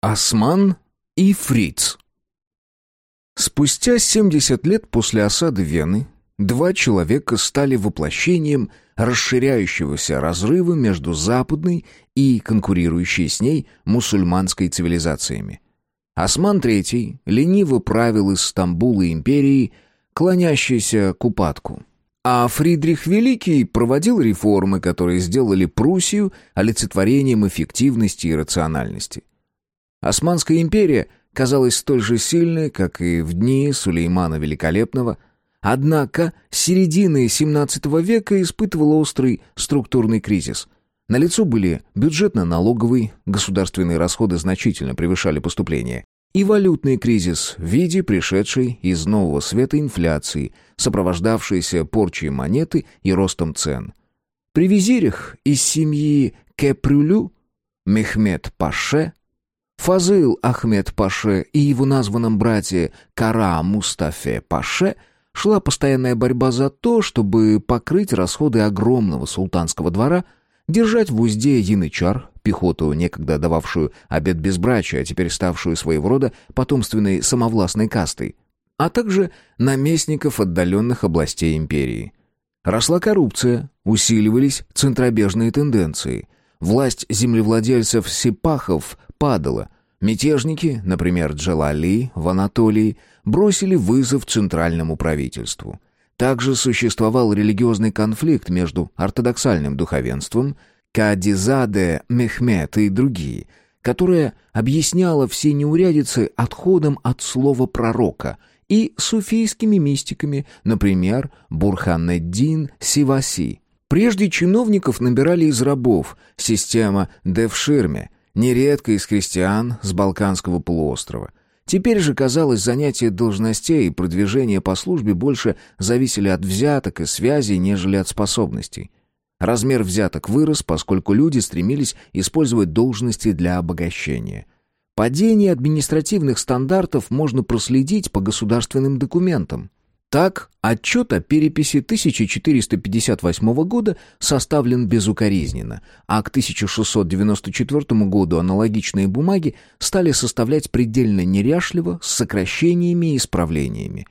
Осман и Фриц Спустя 70 лет после осады Вены два человека стали воплощением расширяющегося разрыва между западной и конкурирующей с ней мусульманской цивилизациями. Осман III лениво правил из Стамбула империей, клонящейся к упадку. А Фридрих Великий проводил реформы, которые сделали Пруссию олицетворением эффективности и рациональности. Османская империя казалась столь же сильной, как и в дни Сулеймана Великолепного, однако середины XVII века испытывала острый структурный кризис. Налицо были бюджетно-налоговый, государственные расходы значительно превышали поступления, и валютный кризис в виде пришедшей из нового света инфляции, сопровождавшейся порчей монеты и ростом цен. При визирях из семьи Кепрюлю Мехмед Паше Фазыл Ахмед Паше и его названном брате Кара Мустафе Паше шла постоянная борьба за то, чтобы покрыть расходы огромного султанского двора, держать в узде янычар, пехоту, некогда дававшую обет безбрачия, а теперь ставшую своего рода потомственной самовластной кастой, а также наместников отдаленных областей империи. Росла коррупция, усиливались центробежные тенденции. Власть землевладельцев-сипахов падала. Мятежники, например, Джалали в Анатолии, бросили вызов центральному правительству. Также существовал религиозный конфликт между ортодоксальным духовенством, Кадизаде, Мехмед и другие, которая объясняла все неурядицы отходом от слова пророка и суфийскими мистиками, например, Бурханеддин Сиваси. Прежде чиновников набирали из рабов, система Девширме – нередко из крестьян с Балканского полуострова. Теперь же, казалось, занятие должностей и продвижение по службе больше зависели от взяток и связей, нежели от способностей. Размер взяток вырос, поскольку люди стремились использовать должности для обогащения. Падение административных стандартов можно проследить по государственным документам. Так, отчет о переписи 1458 года составлен безукоризненно, а к 1694 году аналогичные бумаги стали составлять предельно неряшливо, с сокращениями и исправлениями.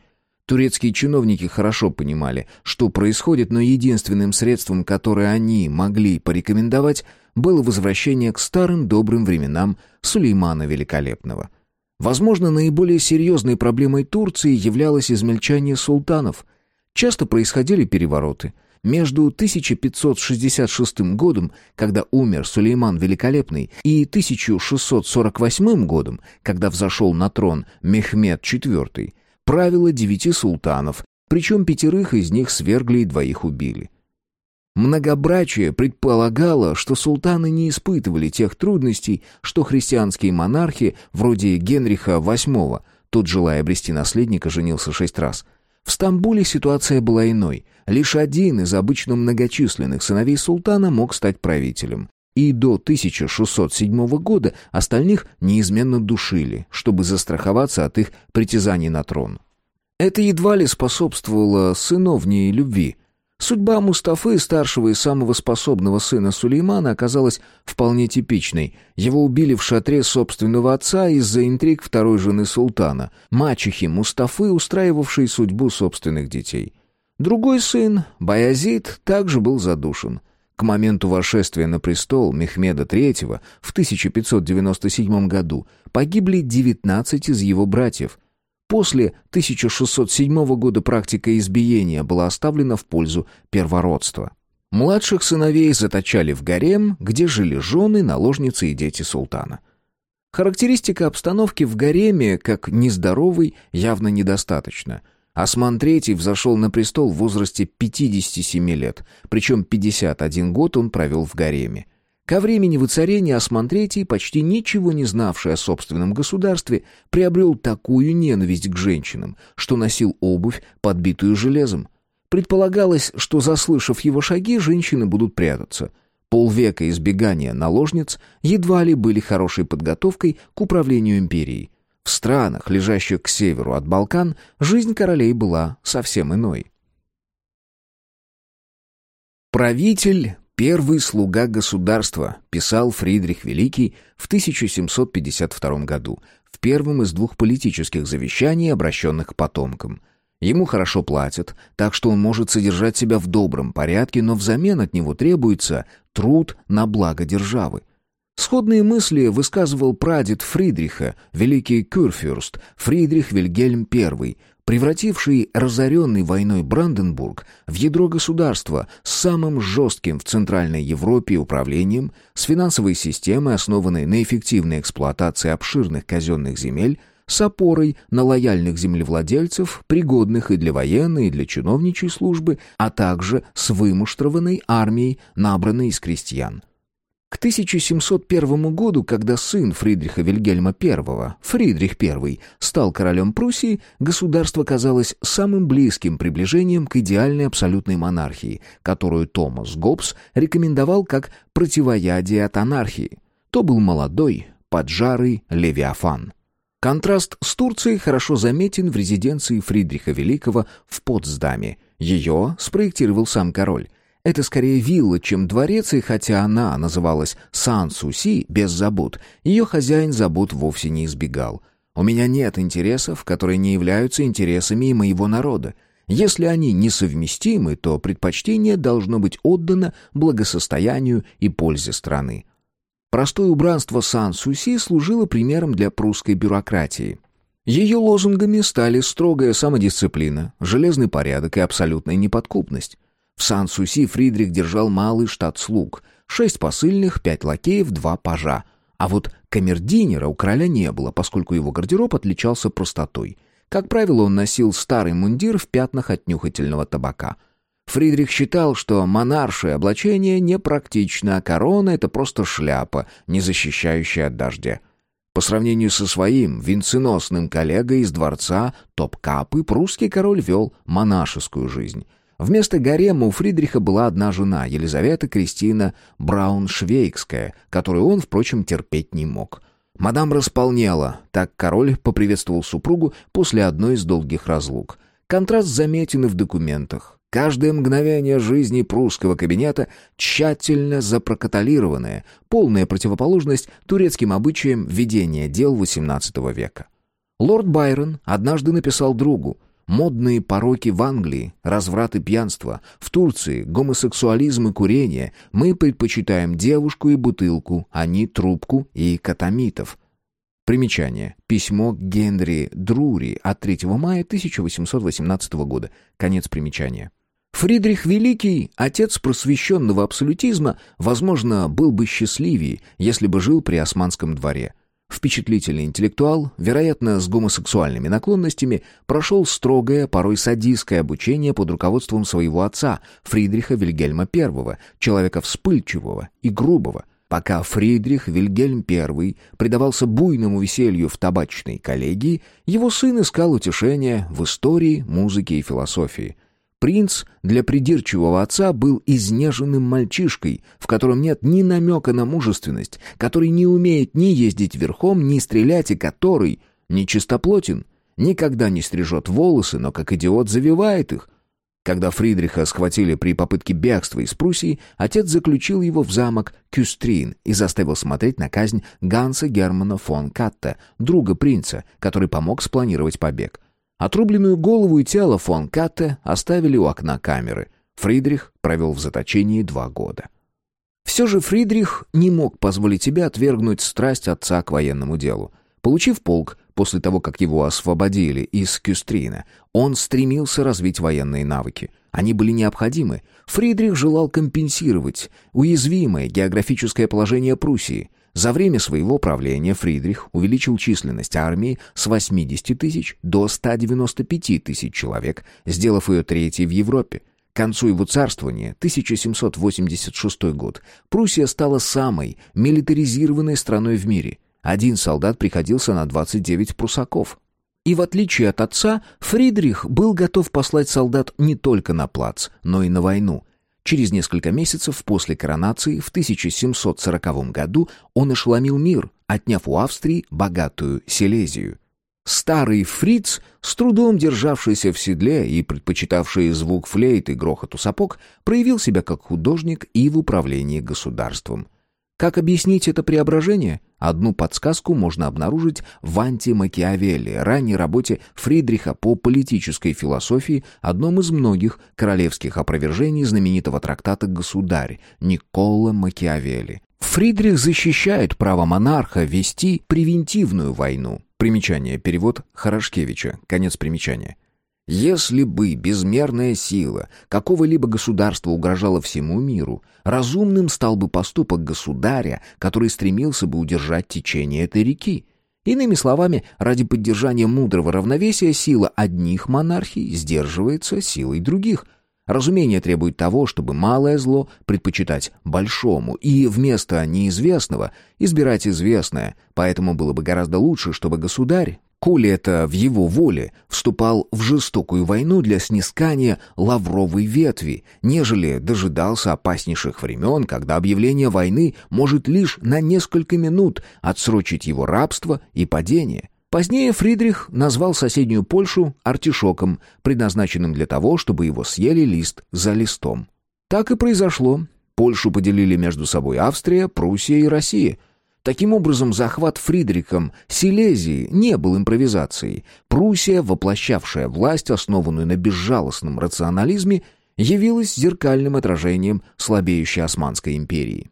Турецкие чиновники хорошо понимали, что происходит, но единственным средством, которое они могли порекомендовать, было возвращение к старым добрым временам Сулеймана Великолепного – Возможно, наиболее серьезной проблемой Турции являлось измельчание султанов. Часто происходили перевороты. Между 1566 годом, когда умер Сулейман Великолепный, и 1648 годом, когда взошел на трон Мехмед IV, правило девяти султанов, причем пятерых из них свергли и двоих убили. Многобрачие предполагало, что султаны не испытывали тех трудностей, что христианские монархи, вроде Генриха VIII, тот, желая обрести наследника, женился шесть раз. В Стамбуле ситуация была иной. Лишь один из обычно многочисленных сыновей султана мог стать правителем. И до 1607 года остальных неизменно душили, чтобы застраховаться от их притязаний на трон. Это едва ли способствовало сыновней любви – Судьба Мустафы, старшего и самого способного сына Сулеймана, оказалась вполне типичной. Его убили в шатре собственного отца из-за интриг второй жены султана, мачехи Мустафы, устраивавшей судьбу собственных детей. Другой сын, Баязид, также был задушен. К моменту восшествия на престол Мехмеда III в 1597 году погибли 19 из его братьев – После 1607 года практика избиения была оставлена в пользу первородства. Младших сыновей заточали в гарем, где жили жены, наложницы и дети султана. Характеристика обстановки в гареме, как нездоровый, явно недостаточно. Осман III взошел на престол в возрасте 57 лет, причем 51 год он провел в гареме. Ко времени воцарения Осман III, почти ничего не знавший о собственном государстве, приобрел такую ненависть к женщинам, что носил обувь, подбитую железом. Предполагалось, что, заслышав его шаги, женщины будут прятаться. Полвека избегания наложниц едва ли были хорошей подготовкой к управлению империей. В странах, лежащих к северу от Балкан, жизнь королей была совсем иной. Правитель Первый слуга государства, писал Фридрих Великий в 1752 году, в первом из двух политических завещаний, обращенных к потомкам. Ему хорошо платят, так что он может содержать себя в добром порядке, но взамен от него требуется труд на благо державы. Сходные мысли высказывал прадед Фридриха, великий Кюрфюрст, Фридрих Вильгельм I, превративший разоренный войной Бранденбург в ядро государства с самым жестким в Центральной Европе управлением, с финансовой системой, основанной на эффективной эксплуатации обширных казенных земель, с опорой на лояльных землевладельцев, пригодных и для военной, и для чиновничьей службы, а также с вымуштрованной армией, набранной из крестьян. К 1701 году, когда сын Фридриха Вильгельма I, Фридрих I, стал королем Пруссии, государство казалось самым близким приближением к идеальной абсолютной монархии, которую Томас Гоббс рекомендовал как противоядие от анархии. То был молодой, поджарый Левиафан. Контраст с Турцией хорошо заметен в резиденции Фридриха Великого в Потсдаме. Ее спроектировал сам король. Это скорее вилла, чем дворец, и хотя она называлась Сан-Суси, без забот, ее хозяин забот вовсе не избегал. «У меня нет интересов, которые не являются интересами и моего народа. Если они несовместимы, то предпочтение должно быть отдано благосостоянию и пользе страны». Простое убранство Сан-Суси служило примером для прусской бюрократии. Ее лозунгами стали строгая самодисциплина, железный порядок и абсолютная неподкупность. В Сан-Суси Фридрих держал малый штат слуг. Шесть посыльных, пять лакеев, два пажа. А вот камердинера у короля не было, поскольку его гардероб отличался простотой. Как правило, он носил старый мундир в пятнах от нюхательного табака. Фридрих считал, что монаршее облачение непрактично, а корона — это просто шляпа, не защищающая от дождя. По сравнению со своим венценосным коллегой из дворца Топкапы, прусский король вел монашескую жизнь. Вместо гарема у Фридриха была одна жена, Елизавета Кристина Брауншвейгская, которую он, впрочем, терпеть не мог. Мадам располнела, так король поприветствовал супругу после одной из долгих разлук. Контраст заметен и в документах. Каждое мгновение жизни прусского кабинета тщательно запрокаталированное, полная противоположность турецким обычаям ведения дел XVIII века. Лорд Байрон однажды написал другу Модные пороки в Англии, разврат и пьянство, в Турции гомосексуализм и курение. Мы предпочитаем девушку и бутылку, а не трубку и катамитов. Примечание. Письмо Генри Друри от 3 мая 1818 года. Конец примечания. Фридрих Великий, отец просвещенного абсолютизма, возможно, был бы счастливее, если бы жил при османском дворе. Впечатлительный интеллектуал, вероятно, с гомосексуальными наклонностями, прошел строгое, порой садистское обучение под руководством своего отца, Фридриха Вильгельма I, человека вспыльчивого и грубого, пока Фридрих Вильгельм I предавался буйному веселью в табачной коллегии, его сын искал утешения в истории, музыке и философии – Принц для придирчивого отца был изнеженным мальчишкой, в котором нет ни намека на мужественность, который не умеет ни ездить верхом, ни стрелять, и который не чистоплотен, никогда не стрижет волосы, но как идиот завивает их. Когда Фридриха схватили при попытке бегства из Пруссии, отец заключил его в замок Кюстрин и заставил смотреть на казнь Ганса Германа фон Катта, друга принца, который помог спланировать побег. Отрубленную голову и тело фон Катте оставили у окна камеры. Фридрих провел в заточении два года. Все же Фридрих не мог позволить себе отвергнуть страсть отца к военному делу. Получив полк, после того, как его освободили из Кюстрина, он стремился развить военные навыки. Они были необходимы. Фридрих желал компенсировать уязвимое географическое положение Пруссии. За время своего правления Фридрих увеличил численность армии с 80 тысяч до 195 тысяч человек, сделав ее третьей в Европе. К концу его царствования, 1786 год, Пруссия стала самой милитаризированной страной в мире. Один солдат приходился на 29 прусаков. И в отличие от отца, Фридрих был готов послать солдат не только на плац, но и на войну. Через несколько месяцев после коронации в 1740 году он ошеломил мир, отняв у Австрии богатую Силезию. Старый фриц, с трудом державшийся в седле и предпочитавший звук флейт и грохоту сапог, проявил себя как художник и в управлении государством. Как объяснить это преображение? Одну подсказку можно обнаружить в «Анти-Макиавелли», ранней работе Фридриха по политической философии, одном из многих королевских опровержений знаменитого трактата «Государь» Никола Макиавелли. Фридрих защищает право монарха вести превентивную войну, Примечание. Перевод Хорошкевича. Конец примечания. Если бы безмерная сила какого-либо государства угрожала всему миру, разумным стал бы поступок государя, который стремился бы удержать течение этой реки. Иными словами, ради поддержания мудрого равновесия сила одних монархий сдерживается силой других – Разумение требует того, чтобы малое зло предпочитать большому и вместо неизвестного избирать известное, поэтому было бы гораздо лучше, чтобы государь, коли это в его воле, вступал в жестокую войну для снискания лавровой ветви, нежели дожидался опаснейших времен, когда объявление войны может лишь на несколько минут отсрочить его рабство и падение. Позднее Фридрих назвал соседнюю Польшу артишоком, предназначенным для того, чтобы его съели лист за листом. Так и произошло. Польшу поделили между собой Австрия, Пруссия и Россия. Таким образом, захват Фридрихом Силезии не был импровизацией. Пруссия, воплощавшая власть, основанную на безжалостном рационализме, явилась зеркальным отражением слабеющей Османской империи.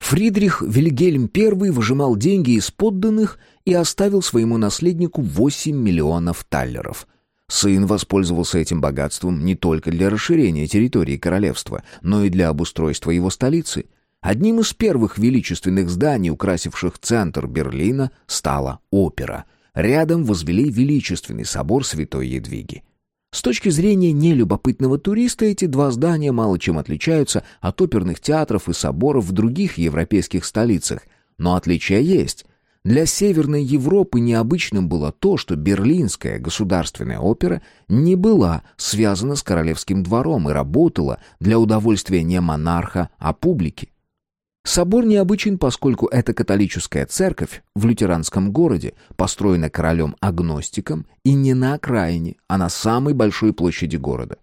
Фридрих Вильгельм I выжимал деньги из подданных и оставил своему наследнику 8 миллионов таллеров. Сын воспользовался этим богатством не только для расширения территории королевства, но и для обустройства его столицы. Одним из первых величественных зданий, украсивших центр Берлина, стала опера. Рядом возвели величественный собор Святой Едвиги. С точки зрения нелюбопытного туриста эти два здания мало чем отличаются от оперных театров и соборов в других европейских столицах, но отличия есть. Для Северной Европы необычным было то, что Берлинская государственная опера не была связана с королевским двором и работала для удовольствия не монарха, а публики. Собор необычен, поскольку это католическая церковь в лютеранском городе, построена королем-агностиком и не на окраине, а на самой большой площади города.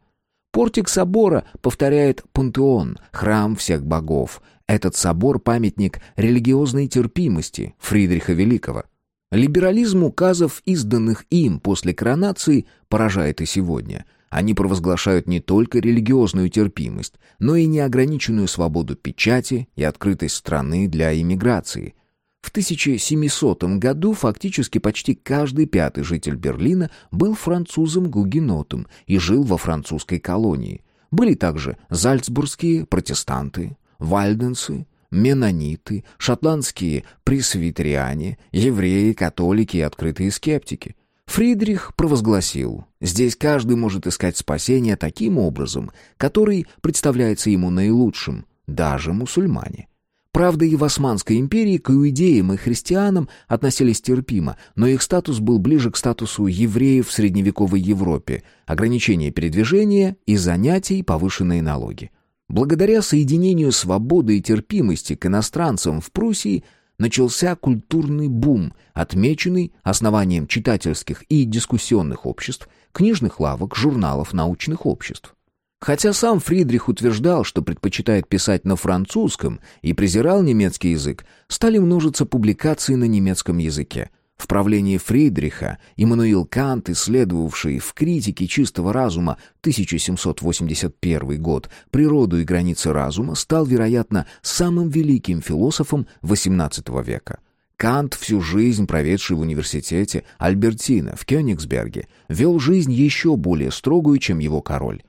Портик собора повторяет пантеон, храм всех богов. Этот собор – памятник религиозной терпимости Фридриха Великого. Либерализм указов, изданных им после коронации, поражает и сегодня – они провозглашают не только религиозную терпимость, но и неограниченную свободу печати и открытость страны для иммиграции. В 1700 году фактически почти каждый пятый житель Берлина был французом-гугенотом и жил во французской колонии. Были также зальцбургские протестанты, вальденцы, менониты, шотландские пресвитериане, евреи, католики и открытые скептики. Фридрих провозгласил, здесь каждый может искать спасение таким образом, который представляется ему наилучшим, даже мусульмане. Правда, и в Османской империи к иудеям и христианам относились терпимо, но их статус был ближе к статусу евреев в средневековой Европе, ограничение передвижения и занятий, повышенные налоги. Благодаря соединению свободы и терпимости к иностранцам в Пруссии – начался культурный бум, отмеченный основанием читательских и дискуссионных обществ, книжных лавок, журналов, научных обществ. Хотя сам Фридрих утверждал, что предпочитает писать на французском и презирал немецкий язык, стали множиться публикации на немецком языке – в правлении Фридриха Иммануил Кант, исследовавший в критике чистого разума 1781 год природу и границы разума, стал, вероятно, самым великим философом XVIII века. Кант, всю жизнь проведший в университете Альбертина в Кёнигсберге, вел жизнь еще более строгую, чем его король.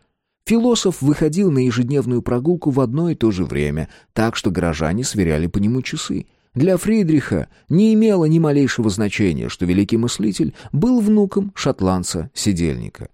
Философ выходил на ежедневную прогулку в одно и то же время, так что горожане сверяли по нему часы – для Фридриха не имело ни малейшего значения, что великий мыслитель был внуком шотландца-сидельника.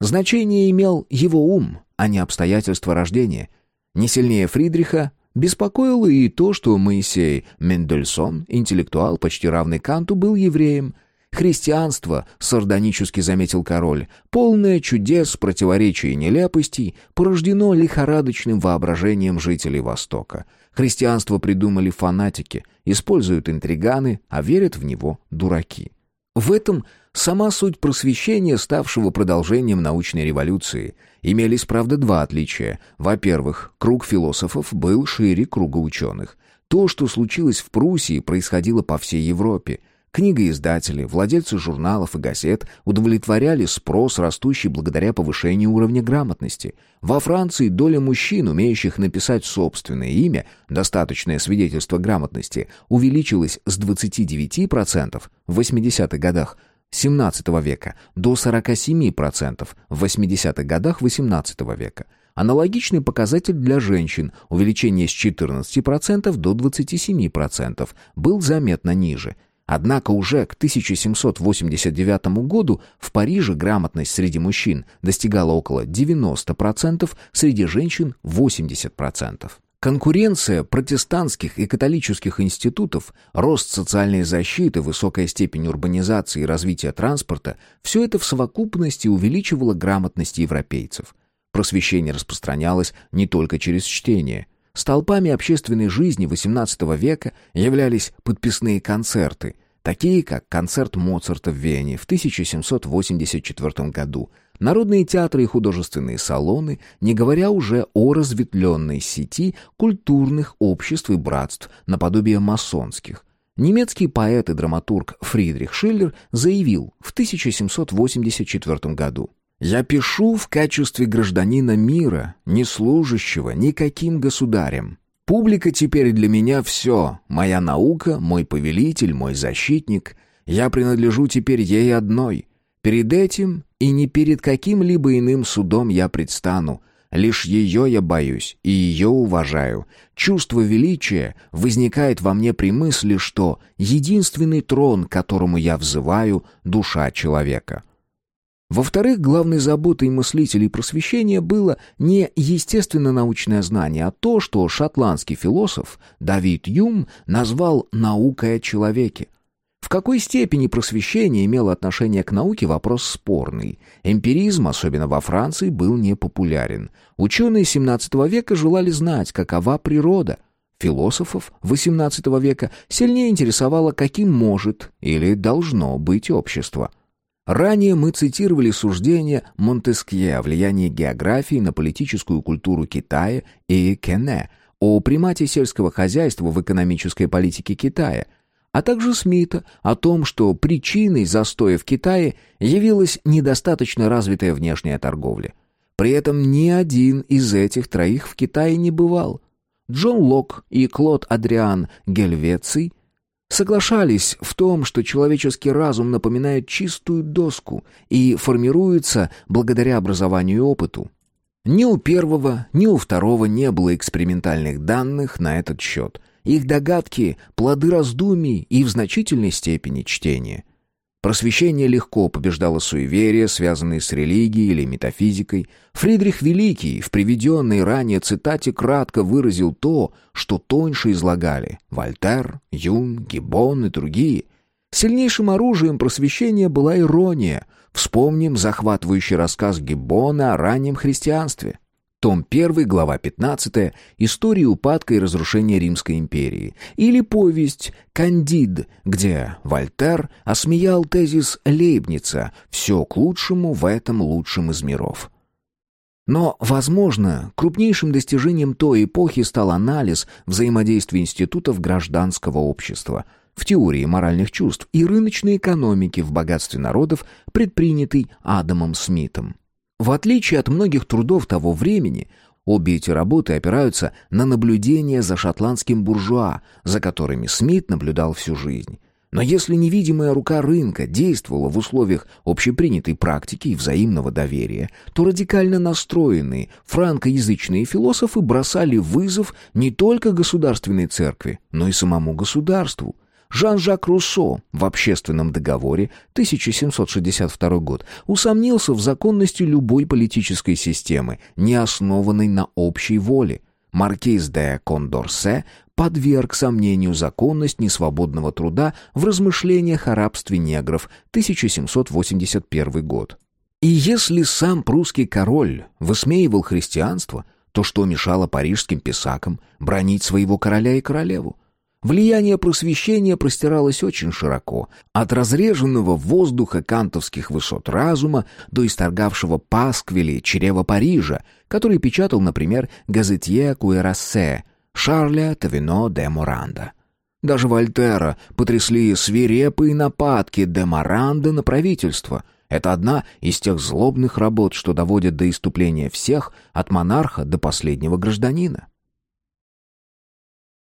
Значение имел его ум, а не обстоятельства рождения. Не сильнее Фридриха беспокоило и то, что Моисей Мендельсон, интеллектуал, почти равный Канту, был евреем. Христианство, сардонически заметил король, полное чудес, противоречий и нелепостей, порождено лихорадочным воображением жителей Востока. Христианство придумали фанатики, используют интриганы, а верят в него дураки. В этом сама суть просвещения, ставшего продолжением научной революции. Имелись, правда, два отличия. Во-первых, круг философов был шире круга ученых. То, что случилось в Пруссии, происходило по всей Европе. Книгоиздатели, владельцы журналов и газет удовлетворяли спрос, растущий благодаря повышению уровня грамотности. Во Франции доля мужчин, умеющих написать собственное имя, достаточное свидетельство грамотности, увеличилась с 29% в 80-х годах XVII века до 47% в 80-х годах XVIII века. Аналогичный показатель для женщин, увеличение с 14% до 27%, был заметно ниже – Однако уже к 1789 году в Париже грамотность среди мужчин достигала около 90%, среди женщин 80%. Конкуренция протестантских и католических институтов, рост социальной защиты, высокая степень урбанизации и развития транспорта – все это в совокупности увеличивало грамотность европейцев. Просвещение распространялось не только через чтение – Столпами общественной жизни XVIII века являлись подписные концерты, такие как концерт Моцарта в Вене в 1784 году, народные театры и художественные салоны, не говоря уже о разветвленной сети культурных обществ и братств наподобие масонских. Немецкий поэт и драматург Фридрих Шиллер заявил в 1784 году я пишу в качестве гражданина мира, не служащего никаким государем. Публика теперь для меня все, моя наука, мой повелитель, мой защитник. Я принадлежу теперь ей одной. Перед этим и не перед каким-либо иным судом я предстану. Лишь ее я боюсь и ее уважаю. Чувство величия возникает во мне при мысли, что единственный трон, к которому я взываю, — душа человека. Во-вторых, главной заботой мыслителей просвещения было не естественно-научное знание, а то, что шотландский философ Давид Юм назвал «наукой о человеке». В какой степени просвещение имело отношение к науке – вопрос спорный. Эмпиризм, особенно во Франции, был непопулярен. Ученые XVII века желали знать, какова природа. Философов XVIII века сильнее интересовало, каким может или должно быть общество – Ранее мы цитировали суждение Монтескье о влиянии географии на политическую культуру Китая и Кене, о примате сельского хозяйства в экономической политике Китая, а также Смита о том, что причиной застоя в Китае явилась недостаточно развитая внешняя торговля. При этом ни один из этих троих в Китае не бывал. Джон Лок и Клод Адриан Гельвеций – соглашались в том, что человеческий разум напоминает чистую доску и формируется благодаря образованию и опыту. Ни у первого, ни у второго не было экспериментальных данных на этот счет. Их догадки – плоды раздумий и в значительной степени чтения – Просвещение легко побеждало суеверия, связанные с религией или метафизикой. Фридрих Великий в приведенной ранее цитате кратко выразил то, что тоньше излагали Вольтер, Юн, Гиббон и другие. Сильнейшим оружием просвещения была ирония. Вспомним захватывающий рассказ Гиббона о раннем христианстве. Том 1, глава 15, история упадка и разрушения Римской империи. Или повесть «Кандид», где Вольтер осмеял тезис Лейбница «Все к лучшему в этом лучшем из миров». Но, возможно, крупнейшим достижением той эпохи стал анализ взаимодействия институтов гражданского общества в теории моральных чувств и рыночной экономики в богатстве народов, предпринятый Адамом Смитом. В отличие от многих трудов того времени, обе эти работы опираются на наблюдение за шотландским буржуа, за которыми Смит наблюдал всю жизнь. Но если невидимая рука рынка действовала в условиях общепринятой практики и взаимного доверия, то радикально настроенные франкоязычные философы бросали вызов не только государственной церкви, но и самому государству – Жан-Жак Руссо в «Общественном договоре» 1762 год усомнился в законности любой политической системы, не основанной на общей воле. Маркиз де Кондорсе подверг сомнению законность несвободного труда в размышлениях о рабстве негров 1781 год. И если сам прусский король высмеивал христианство, то что мешало парижским писакам бронить своего короля и королеву? Влияние просвещения простиралось очень широко, от разреженного воздуха кантовских высот разума до исторгавшего пасквили чрева Парижа, который печатал, например, газетье Куэрассе Шарля Тавино де Моранда. Даже Вольтера потрясли свирепые нападки де Моранда на правительство. Это одна из тех злобных работ, что доводят до иступления всех, от монарха до последнего гражданина.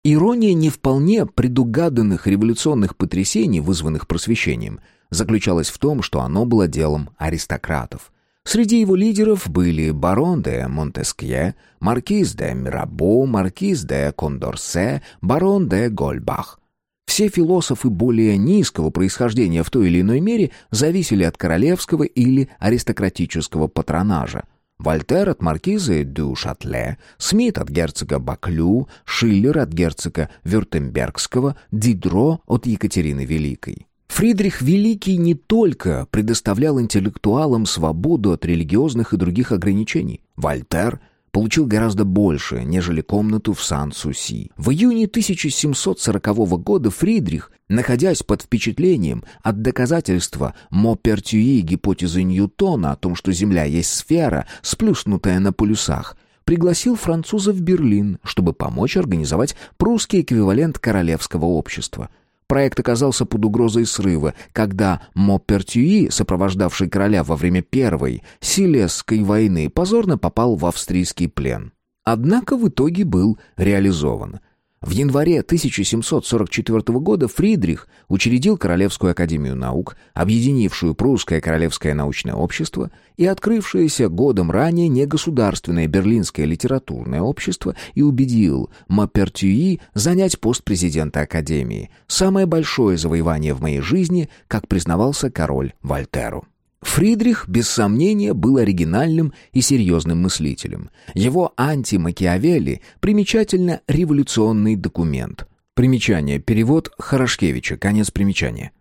Ирония не вполне предугаданных революционных потрясений, вызванных просвещением, заключалась в том, что оно было делом аристократов. Среди его лидеров были барон де Монтескье, маркиз де Мирабо, маркиз де Кондорсе, барон де Гольбах. Все философы более низкого происхождения в той или иной мере зависели от королевского или аристократического патронажа. Вольтер от маркизы дю Шатле, Смит от герцога Баклю, Шиллер от герцога Вюртембергского, Дидро от Екатерины Великой. Фридрих Великий не только предоставлял интеллектуалам свободу от религиозных и других ограничений. Вольтер получил гораздо больше, нежели комнату в Сан-Суси. В июне 1740 года Фридрих, находясь под впечатлением от доказательства Мопертюи гипотезы Ньютона о том, что Земля есть сфера, сплюснутая на полюсах, пригласил француза в Берлин, чтобы помочь организовать прусский эквивалент королевского общества – Проект оказался под угрозой срыва, когда Моппертюи, сопровождавший короля во время Первой Силесской войны, позорно попал в австрийский плен. Однако в итоге был реализован – в январе 1744 года Фридрих учредил Королевскую академию наук, объединившую Прусское королевское научное общество и открывшееся годом ранее негосударственное Берлинское литературное общество и убедил Мапертюи занять пост президента академии, самое большое завоевание в моей жизни, как признавался король Вольтеру. Фридрих, без сомнения, был оригинальным и серьезным мыслителем. Его «Анти-Макиавелли» примечательно революционный документ. Примечание. Перевод Хорошкевича. Конец примечания.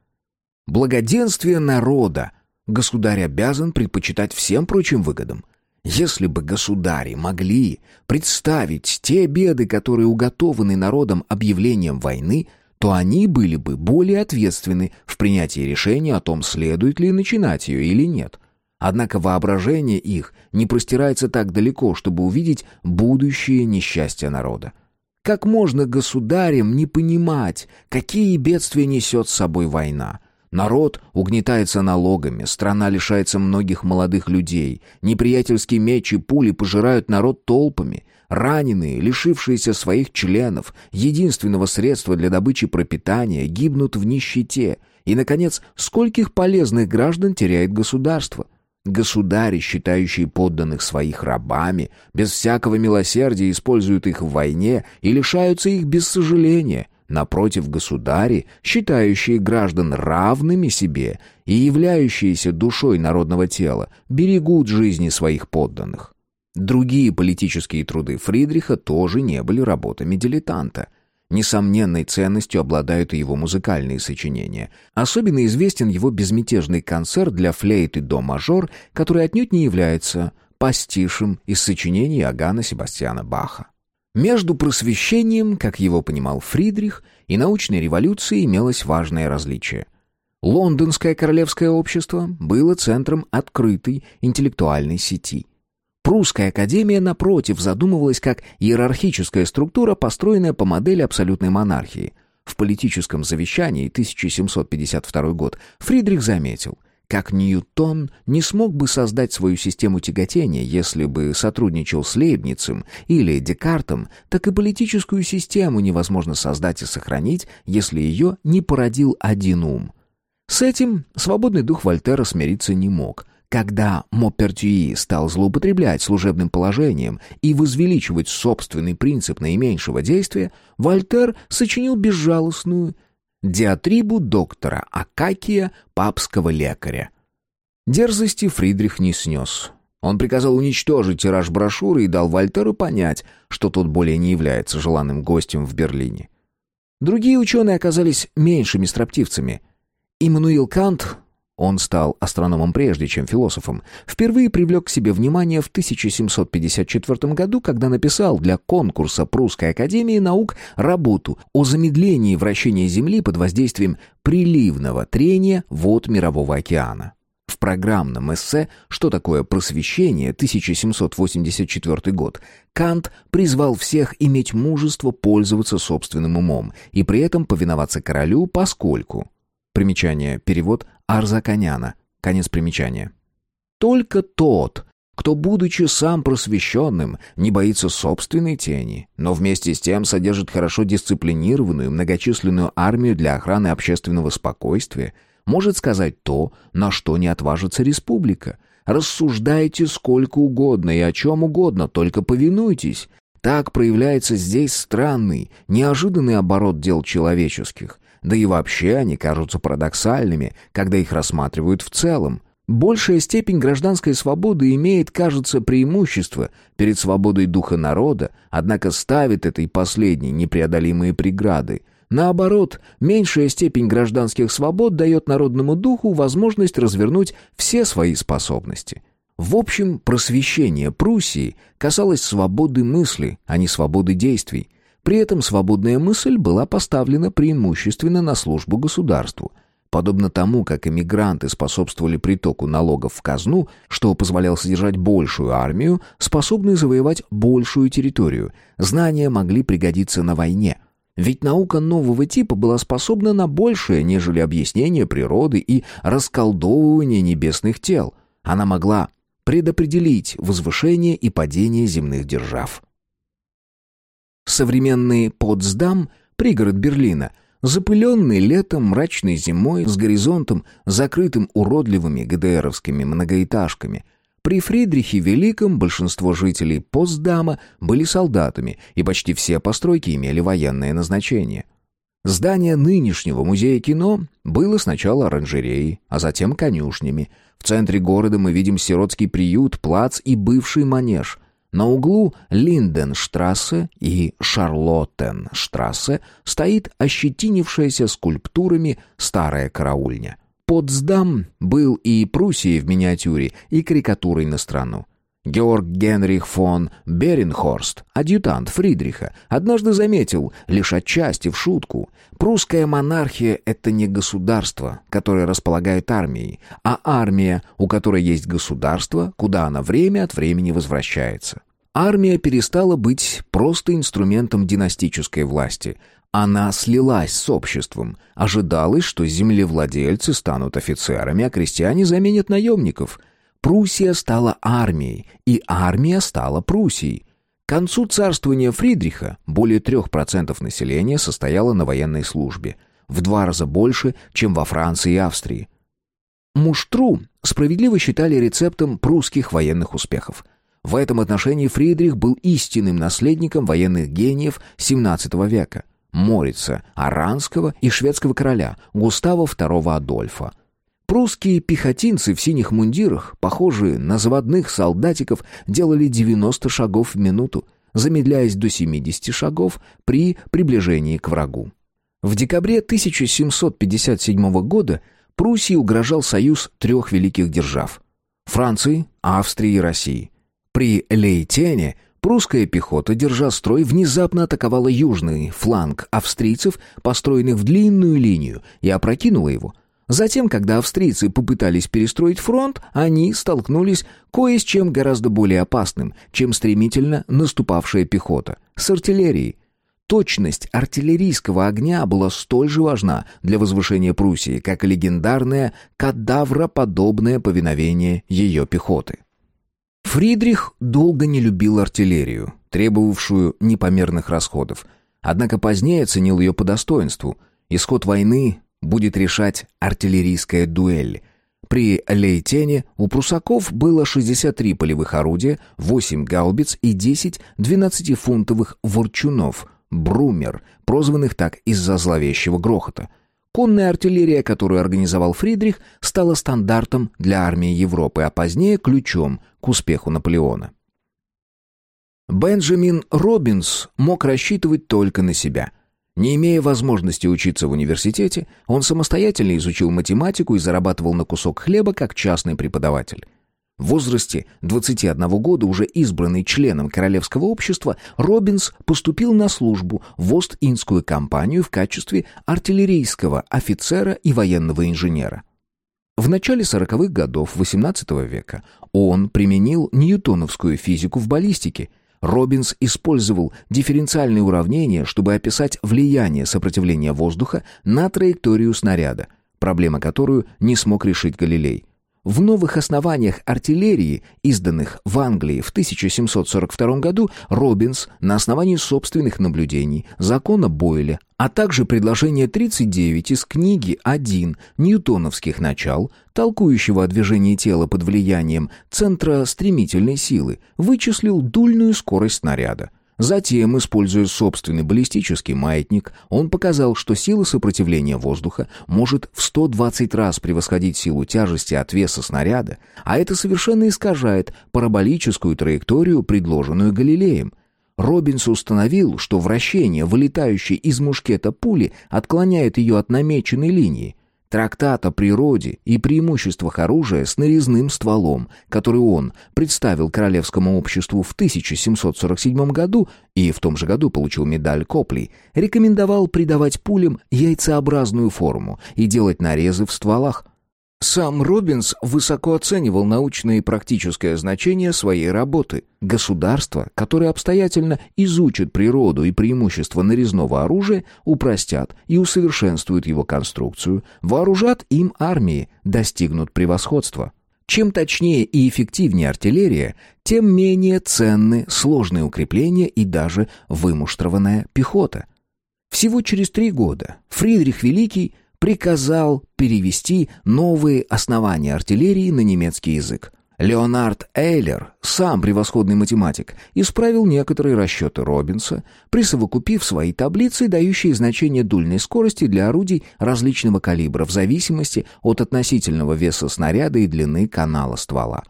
Благоденствие народа государь обязан предпочитать всем прочим выгодам. Если бы государи могли представить те беды, которые уготованы народом объявлением войны – то они были бы более ответственны в принятии решения о том, следует ли начинать ее или нет. Однако воображение их не простирается так далеко, чтобы увидеть будущее несчастья народа. Как можно государям не понимать, какие бедствия несет с собой война? Народ угнетается налогами, страна лишается многих молодых людей, неприятельские мечи и пули пожирают народ толпами, Раненые, лишившиеся своих членов, единственного средства для добычи пропитания, гибнут в нищете. И, наконец, скольких полезных граждан теряет государство? Государи, считающие подданных своих рабами, без всякого милосердия используют их в войне и лишаются их без сожаления. Напротив, государи, считающие граждан равными себе и являющиеся душой народного тела, берегут жизни своих подданных. Другие политические труды Фридриха тоже не были работами дилетанта. Несомненной ценностью обладают и его музыкальные сочинения. Особенно известен его безмятежный концерт для флейты до мажор, который отнюдь не является пастишем из сочинений Агана Себастьяна Баха. Между просвещением, как его понимал Фридрих, и научной революцией имелось важное различие. Лондонское королевское общество было центром открытой интеллектуальной сети – Прусская академия, напротив, задумывалась как иерархическая структура, построенная по модели абсолютной монархии. В политическом завещании 1752 год Фридрих заметил, как Ньютон не смог бы создать свою систему тяготения, если бы сотрудничал с Лейбницем или Декартом, так и политическую систему невозможно создать и сохранить, если ее не породил один ум. С этим свободный дух Вольтера смириться не мог – когда Моппертюи стал злоупотреблять служебным положением и возвеличивать собственный принцип наименьшего действия, Вольтер сочинил безжалостную диатрибу доктора Акакия, папского лекаря. Дерзости Фридрих не снес. Он приказал уничтожить тираж брошюры и дал Вольтеру понять, что тот более не является желанным гостем в Берлине. Другие ученые оказались меньшими строптивцами. Иммануил Кант, он стал астрономом прежде, чем философом, впервые привлек к себе внимание в 1754 году, когда написал для конкурса Прусской академии наук работу о замедлении вращения Земли под воздействием приливного трения вод Мирового океана. В программном эссе «Что такое просвещение» 1784 год Кант призвал всех иметь мужество пользоваться собственным умом и при этом повиноваться королю поскольку. Примечание, перевод Арзаканяна. Конец примечания. Только тот, кто, будучи сам просвещенным, не боится собственной тени, но вместе с тем содержит хорошо дисциплинированную многочисленную армию для охраны общественного спокойствия, может сказать то, на что не отважится республика. Рассуждайте сколько угодно и о чем угодно, только повинуйтесь. Так проявляется здесь странный, неожиданный оборот дел человеческих. Да и вообще они кажутся парадоксальными, когда их рассматривают в целом. Большая степень гражданской свободы имеет, кажется, преимущество перед свободой духа народа, однако ставит этой последней непреодолимые преграды. Наоборот, меньшая степень гражданских свобод дает народному духу возможность развернуть все свои способности. В общем, просвещение Пруссии касалось свободы мысли, а не свободы действий. При этом свободная мысль была поставлена преимущественно на службу государству. Подобно тому, как эмигранты способствовали притоку налогов в казну, что позволяло содержать большую армию, способную завоевать большую территорию, знания могли пригодиться на войне – ведь наука нового типа была способна на большее, нежели объяснение природы и расколдовывание небесных тел. Она могла предопределить возвышение и падение земных держав. Современный Потсдам, пригород Берлина, запыленный летом, мрачной зимой, с горизонтом, закрытым уродливыми ГДРовскими многоэтажками – при Фридрихе Великом большинство жителей Постдама были солдатами, и почти все постройки имели военное назначение. Здание нынешнего музея кино было сначала оранжереей, а затем конюшнями. В центре города мы видим сиротский приют, плац и бывший манеж. На углу Линденштрассе и Шарлоттенштрассе стоит ощетинившаяся скульптурами старая караульня. Потсдам был и Пруссией в миниатюре, и карикатурой на страну. Георг Генрих фон Беренхорст, адъютант Фридриха, однажды заметил, лишь отчасти в шутку, прусская монархия — это не государство, которое располагает армией, а армия, у которой есть государство, куда она время от времени возвращается. Армия перестала быть просто инструментом династической власти, она слилась с обществом. Ожидалось, что землевладельцы станут офицерами, а крестьяне заменят наемников. Пруссия стала армией, и армия стала Пруссией. К концу царствования Фридриха более 3% населения состояло на военной службе, в два раза больше, чем во Франции и Австрии. Муштру справедливо считали рецептом прусских военных успехов. В этом отношении Фридрих был истинным наследником военных гениев XVII века. Морица, Аранского и шведского короля Густава II Адольфа. Прусские пехотинцы в синих мундирах, похожие на заводных солдатиков, делали 90 шагов в минуту, замедляясь до 70 шагов при приближении к врагу. В декабре 1757 года Пруссии угрожал союз трех великих держав – Франции, Австрии и России. При Лейтене Прусская пехота, держа строй, внезапно атаковала южный фланг австрийцев, построенных в длинную линию, и опрокинула его. Затем, когда австрийцы попытались перестроить фронт, они столкнулись кое с чем гораздо более опасным, чем стремительно наступавшая пехота – с артиллерией. Точность артиллерийского огня была столь же важна для возвышения Пруссии, как и легендарное кадавроподобное повиновение ее пехоты. Фридрих долго не любил артиллерию, требовавшую непомерных расходов. Однако позднее ценил ее по достоинству. Исход войны будет решать артиллерийская дуэль. При Лейтене у прусаков было 63 полевых орудия, 8 гаубиц и 10 12-фунтовых ворчунов, брумер, прозванных так из-за зловещего грохота. Конная артиллерия, которую организовал Фридрих, стала стандартом для армии Европы, а позднее ключом к успеху Наполеона. Бенджамин Робинс мог рассчитывать только на себя. Не имея возможности учиться в университете, он самостоятельно изучил математику и зарабатывал на кусок хлеба как частный преподаватель. В возрасте 21 года, уже избранный членом Королевского общества, Робинс поступил на службу в Ост-Индскую компанию в качестве артиллерийского офицера и военного инженера. В начале 40-х годов XVIII века он применил ньютоновскую физику в баллистике. Робинс использовал дифференциальные уравнения, чтобы описать влияние сопротивления воздуха на траекторию снаряда, проблема которую не смог решить Галилей – в новых основаниях артиллерии, изданных в Англии в 1742 году, Робинс на основании собственных наблюдений, закона Бойля, а также предложения 39 из книги 1 Ньютоновских начал, толкующего о движении тела под влиянием центра стремительной силы, вычислил дульную скорость снаряда – Затем, используя собственный баллистический маятник, он показал, что сила сопротивления воздуха может в 120 раз превосходить силу тяжести от веса снаряда, а это совершенно искажает параболическую траекторию, предложенную Галилеем. Робинс установил, что вращение, вылетающей из мушкета пули, отклоняет ее от намеченной линии – Трактат о природе и преимуществах оружия с нарезным стволом, который он представил Королевскому обществу в 1747 году и в том же году получил медаль Копли, рекомендовал придавать пулям яйцеобразную форму и делать нарезы в стволах. Сам Робинс высоко оценивал научное и практическое значение своей работы. Государства, которые обстоятельно изучат природу и преимущества нарезного оружия, упростят и усовершенствуют его конструкцию, вооружат им армии, достигнут превосходства. Чем точнее и эффективнее артиллерия, тем менее ценны сложные укрепления и даже вымуштрованная пехота. Всего через три года Фридрих Великий приказал перевести новые основания артиллерии на немецкий язык. Леонард Эйлер, сам превосходный математик, исправил некоторые расчеты Робинса, присовокупив свои таблицы, дающие значение дульной скорости для орудий различного калибра в зависимости от относительного веса снаряда и длины канала ствола.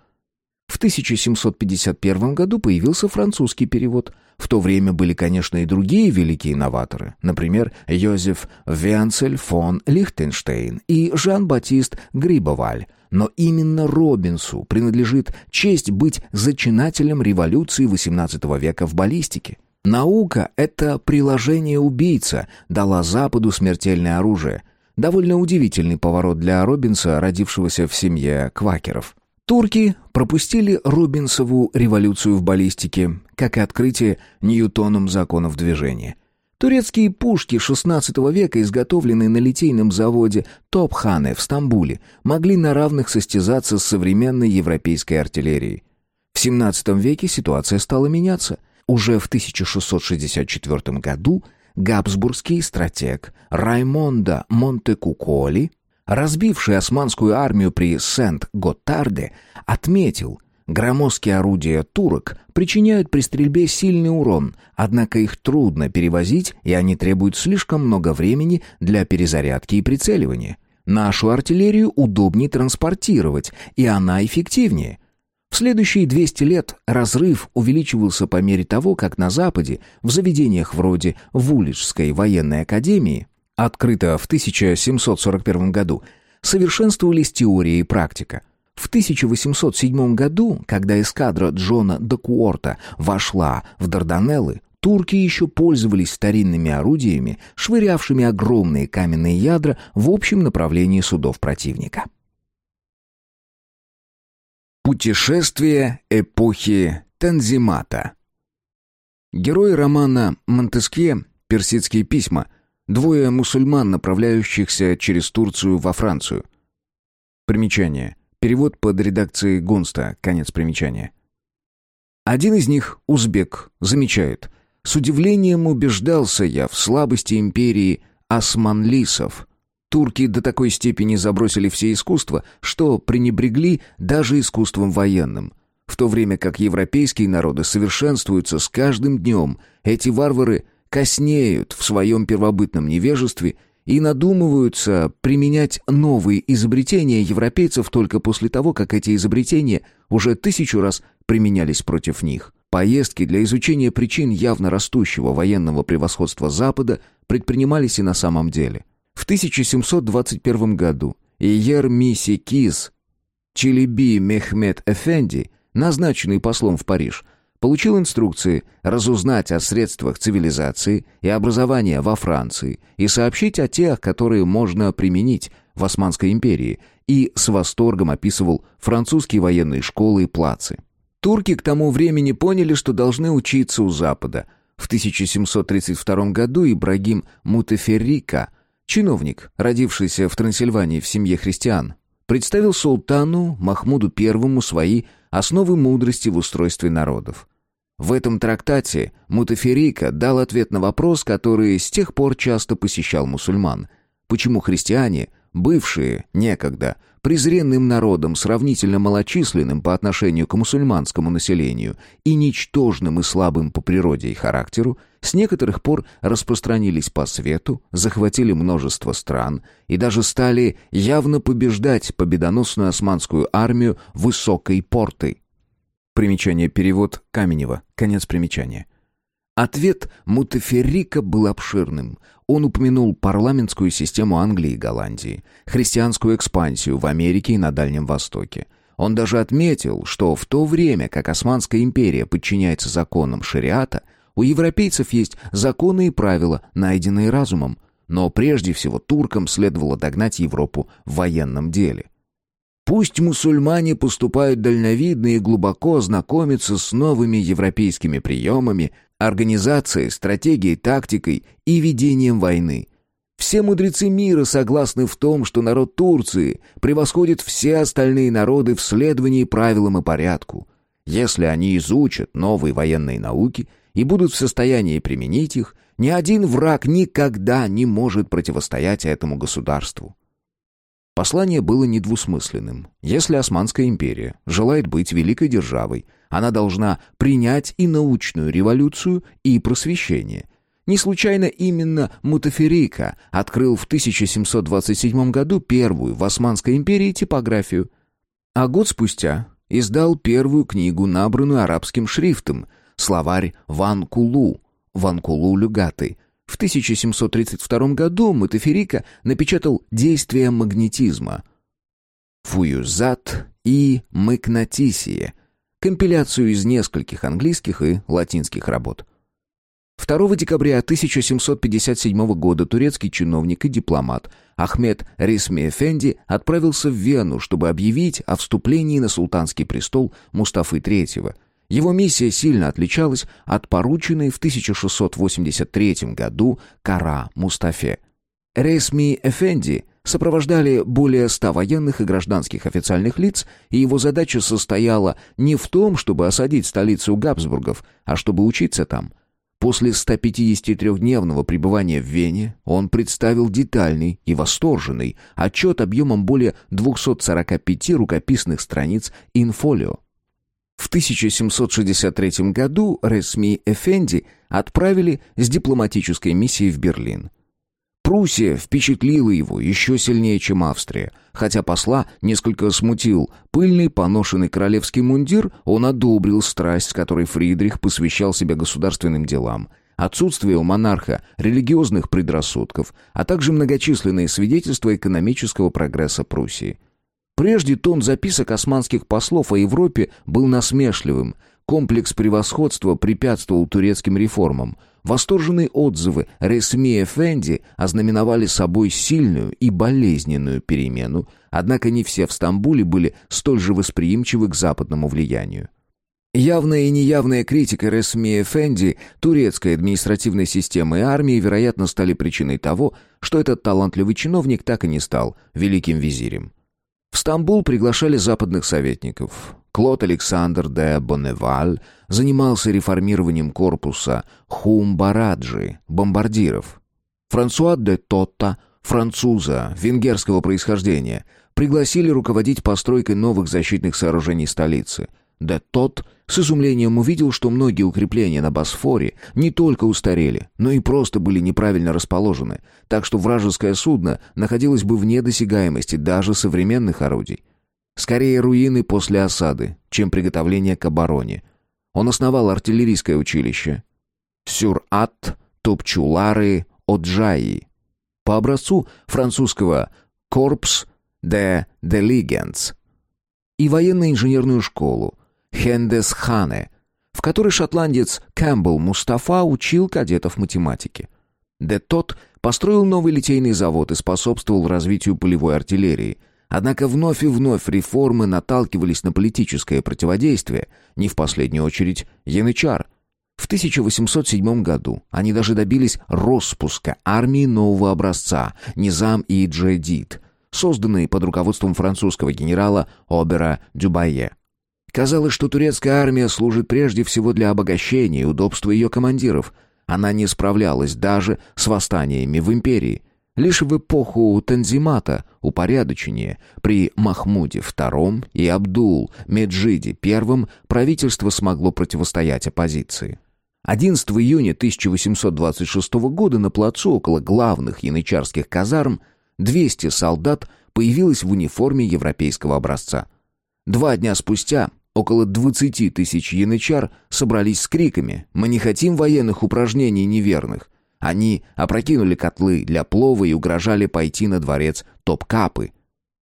В 1751 году появился французский перевод. В то время были, конечно, и другие великие новаторы, например, Йозеф Венцель фон Лихтенштейн и Жан-Батист Грибоваль. Но именно Робинсу принадлежит честь быть зачинателем революции XVIII века в баллистике. Наука — это приложение убийца, дала Западу смертельное оружие. Довольно удивительный поворот для Робинса, родившегося в семье квакеров. Турки пропустили Рубинсову революцию в баллистике, как и открытие Ньютоном законов движения. Турецкие пушки XVI века, изготовленные на литейном заводе Топхане в Стамбуле, могли на равных состязаться с современной европейской артиллерией. В XVII веке ситуация стала меняться. Уже в 1664 году габсбургский стратег Раймондо Монтекуколи разбивший османскую армию при Сент-Готтарде, отметил, громоздкие орудия турок причиняют при стрельбе сильный урон, однако их трудно перевозить, и они требуют слишком много времени для перезарядки и прицеливания. Нашу артиллерию удобнее транспортировать, и она эффективнее. В следующие 200 лет разрыв увеличивался по мере того, как на Западе, в заведениях вроде Вулиджской военной академии, открыто в 1741 году, совершенствовались теория и практика. В 1807 году, когда эскадра Джона Декуорта вошла в Дарданеллы, турки еще пользовались старинными орудиями, швырявшими огромные каменные ядра в общем направлении судов противника. Путешествие эпохи Танзимата Герой романа «Монтескье. Персидские письма» Двое мусульман, направляющихся через Турцию во Францию. Примечание. Перевод под редакцией Гунста. Конец примечания. Один из них, узбек, замечает. «С удивлением убеждался я в слабости империи османлисов. Турки до такой степени забросили все искусства, что пренебрегли даже искусством военным». В то время как европейские народы совершенствуются с каждым днем, эти варвары коснеют в своем первобытном невежестве и надумываются применять новые изобретения европейцев только после того, как эти изобретения уже тысячу раз применялись против них. Поездки для изучения причин явно растущего военного превосходства Запада предпринимались и на самом деле. В 1721 году Иер Миси Киз Чилиби Мехмед Эфенди, назначенный послом в Париж, получил инструкции разузнать о средствах цивилизации и образования во Франции и сообщить о тех, которые можно применить в Османской империи, и с восторгом описывал французские военные школы и плацы. Турки к тому времени поняли, что должны учиться у Запада. В 1732 году Ибрагим Мутеферрика, чиновник, родившийся в Трансильвании в семье христиан, представил султану Махмуду I свои основы мудрости в устройстве народов. В этом трактате Мутаферика дал ответ на вопрос, который с тех пор часто посещал мусульман. Почему христиане, бывшие некогда презренным народом, сравнительно малочисленным по отношению к мусульманскому населению и ничтожным и слабым по природе и характеру, с некоторых пор распространились по свету, захватили множество стран и даже стали явно побеждать победоносную османскую армию высокой портой. Примечание перевод Каменева. Конец примечания. Ответ Мутеферрика был обширным. Он упомянул парламентскую систему Англии и Голландии, христианскую экспансию в Америке и на Дальнем Востоке. Он даже отметил, что в то время, как Османская империя подчиняется законам шариата, у европейцев есть законы и правила, найденные разумом, но прежде всего туркам следовало догнать Европу в военном деле. Пусть мусульмане поступают дальновидно и глубоко знакомятся с новыми европейскими приемами, организацией, стратегией, тактикой и ведением войны. Все мудрецы мира согласны в том, что народ Турции превосходит все остальные народы в следовании правилам и порядку. Если они изучат новые военные науки и будут в состоянии применить их, ни один враг никогда не может противостоять этому государству. Послание было недвусмысленным. Если Османская империя желает быть великой державой, она должна принять и научную революцию, и просвещение. Не случайно именно Мутаферика открыл в 1727 году первую в Османской империи типографию, а год спустя издал первую книгу, набранную арабским шрифтом, словарь Ван Кулу, Ван Кулу Люгаты, в 1732 году Матеферика напечатал «Действие магнетизма» «Фуюзат» и «Мыкнатисия», компиляцию из нескольких английских и латинских работ. 2 декабря 1757 года турецкий чиновник и дипломат Ахмед Рисми Эфенди отправился в Вену, чтобы объявить о вступлении на султанский престол Мустафы III – его миссия сильно отличалась от порученной в 1683 году Кара Мустафе. Ресми Эфенди сопровождали более ста военных и гражданских официальных лиц, и его задача состояла не в том, чтобы осадить столицу Габсбургов, а чтобы учиться там. После 153-дневного пребывания в Вене он представил детальный и восторженный отчет объемом более 245 рукописных страниц инфолио. В 1763 году Ресми Эфенди отправили с дипломатической миссией в Берлин. Пруссия впечатлила его еще сильнее, чем Австрия. Хотя посла несколько смутил пыльный поношенный королевский мундир, он одобрил страсть, с которой Фридрих посвящал себя государственным делам – отсутствие у монарха религиозных предрассудков, а также многочисленные свидетельства экономического прогресса Пруссии – Прежде тон записок османских послов о Европе был насмешливым. Комплекс превосходства препятствовал турецким реформам. Восторженные отзывы Ресми Эфенди ознаменовали собой сильную и болезненную перемену, однако не все в Стамбуле были столь же восприимчивы к западному влиянию. Явная и неявная критика Ресми Эфенди турецкой административной системы и армии, вероятно, стали причиной того, что этот талантливый чиновник так и не стал великим визирем. В Стамбул приглашали западных советников. Клод Александр де Бонневаль занимался реформированием корпуса Хумбараджи, бомбардиров. Франсуа де Тотта, француза, венгерского происхождения, пригласили руководить постройкой новых защитных сооружений столицы. Де Тот с изумлением увидел, что многие укрепления на Босфоре не только устарели, но и просто были неправильно расположены, так что вражеское судно находилось бы вне досягаемости даже современных орудий. Скорее руины после осады, чем приготовление к обороне. Он основал артиллерийское училище. Сюр-Ат, Топчулары, Оджаи. По образцу французского «Корпс де Делигенс» и военно-инженерную школу Хендесхане, в которой шотландец Кэмпбелл Мустафа учил кадетов математике. Де Тот построил новый литейный завод и способствовал развитию полевой артиллерии – Однако вновь и вновь реформы наталкивались на политическое противодействие, не в последнюю очередь Янычар. В 1807 году они даже добились распуска армии нового образца Низам и Джедид, созданной под руководством французского генерала Обера Дюбайе. Казалось, что турецкая армия служит прежде всего для обогащения и удобства ее командиров. Она не справлялась даже с восстаниями в империи – Лишь в эпоху Танзимата упорядочения при Махмуде II и Абдул Меджиде I правительство смогло противостоять оппозиции. 11 июня 1826 года на плацу около главных янычарских казарм 200 солдат появилось в униформе европейского образца. Два дня спустя около 20 тысяч янычар собрались с криками «Мы не хотим военных упражнений неверных! Они опрокинули котлы для плова и угрожали пойти на дворец Топкапы.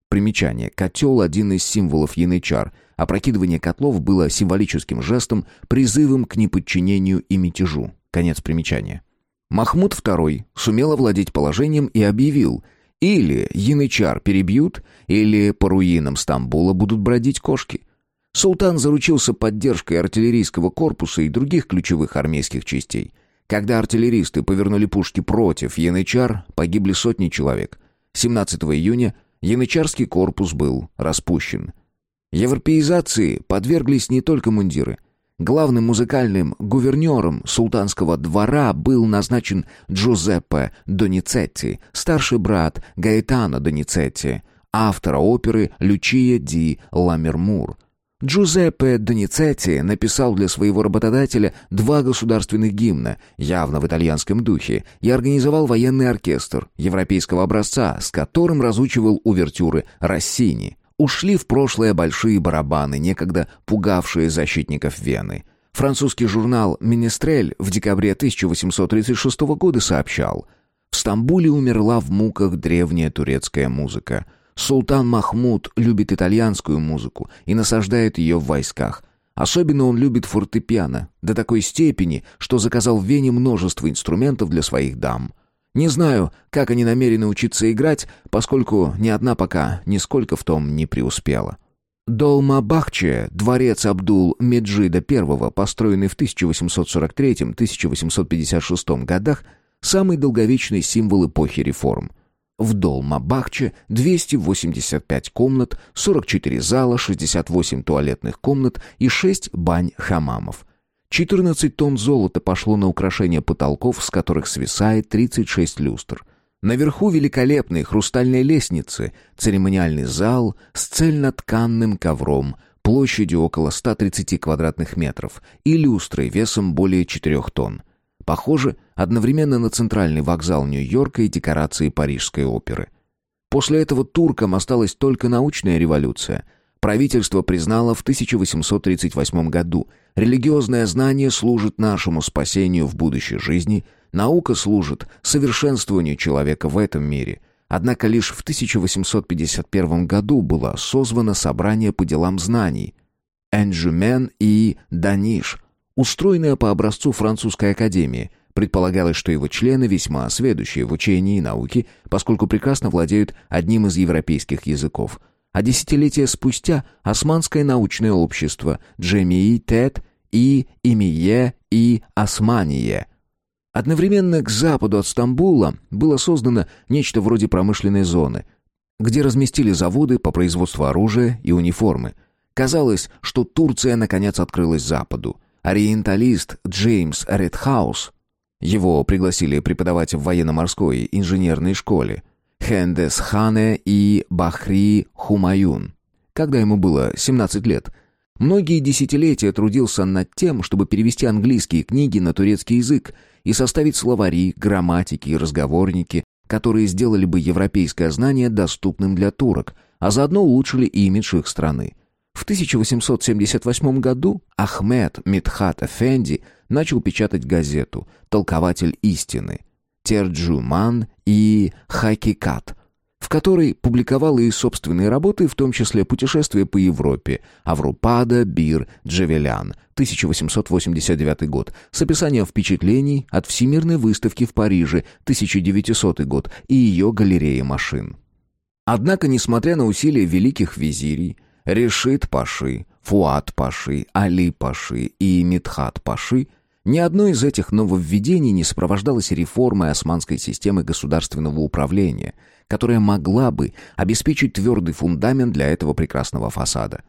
Примечание. Котел – один из символов янычар. Опрокидывание котлов было символическим жестом, призывом к неподчинению и мятежу. Конец примечания. Махмуд II сумел овладеть положением и объявил – или янычар перебьют, или по руинам Стамбула будут бродить кошки. Султан заручился поддержкой артиллерийского корпуса и других ключевых армейских частей. Когда артиллеристы повернули пушки против янычар, погибли сотни человек. 17 июня янычарский корпус был распущен. Европеизации подверглись не только мундиры. Главным музыкальным гувернером султанского двора был назначен Джузеппе Доницетти, старший брат Гаэтано Доницетти, автора оперы «Лючия ди Ламермур», Джузеппе Доницетти написал для своего работодателя два государственных гимна, явно в итальянском духе, и организовал военный оркестр европейского образца, с которым разучивал увертюры Россини. Ушли в прошлое большие барабаны, некогда пугавшие защитников Вены. Французский журнал «Министрель» в декабре 1836 года сообщал «В Стамбуле умерла в муках древняя турецкая музыка». Султан Махмуд любит итальянскую музыку и насаждает ее в войсках. Особенно он любит фортепиано, до такой степени, что заказал в Вене множество инструментов для своих дам. Не знаю, как они намерены учиться играть, поскольку ни одна пока нисколько в том не преуспела. Долма-Бахче, дворец Абдул-Меджида I, построенный в 1843-1856 годах, самый долговечный символ эпохи реформ – в Долма-Бахче 285 комнат, 44 зала, 68 туалетных комнат и 6 бань-хамамов. 14 тонн золота пошло на украшение потолков, с которых свисает 36 люстр. Наверху великолепные хрустальные лестницы, церемониальный зал с цельнотканным ковром, площадью около 130 квадратных метров и люстрой весом более 4 тонн. Похоже, одновременно на центральный вокзал Нью-Йорка и декорации Парижской оперы. После этого туркам осталась только научная революция. Правительство признало в 1838 году, религиозное знание служит нашему спасению в будущей жизни, наука служит совершенствованию человека в этом мире. Однако лишь в 1851 году было созвано собрание по делам знаний – Энджумен и Даниш – устроенная по образцу французской академии. Предполагалось, что его члены весьма сведущие в учении и науке, поскольку прекрасно владеют одним из европейских языков. А десятилетия спустя Османское научное общество Джемии Тет и Имие и Османие. Одновременно к западу от Стамбула было создано нечто вроде промышленной зоны, где разместили заводы по производству оружия и униформы. Казалось, что Турция наконец открылась западу – Ориенталист Джеймс Редхаус, его пригласили преподавать в военно-морской инженерной школе, Хендес Хане и Бахри Хумаюн, когда ему было 17 лет, Многие десятилетия трудился над тем, чтобы перевести английские книги на турецкий язык и составить словари, грамматики и разговорники, которые сделали бы европейское знание доступным для турок, а заодно улучшили имидж их страны. В 1878 году Ахмед Митхат Эфенди начал печатать газету «Толкователь истины» Терджуман и Хакикат, в которой публиковал и собственные работы, в том числе «Путешествие по Европе», «Аврупада Бир Джавелян», 1889 год, с описанием впечатлений от Всемирной выставки в Париже, 1900 год, и ее галереи машин. Однако, несмотря на усилия великих визирей, Решит Паши, Фуат Паши, Али Паши и Митхат Паши – ни одно из этих нововведений не сопровождалось реформой османской системы государственного управления, которая могла бы обеспечить твердый фундамент для этого прекрасного фасада.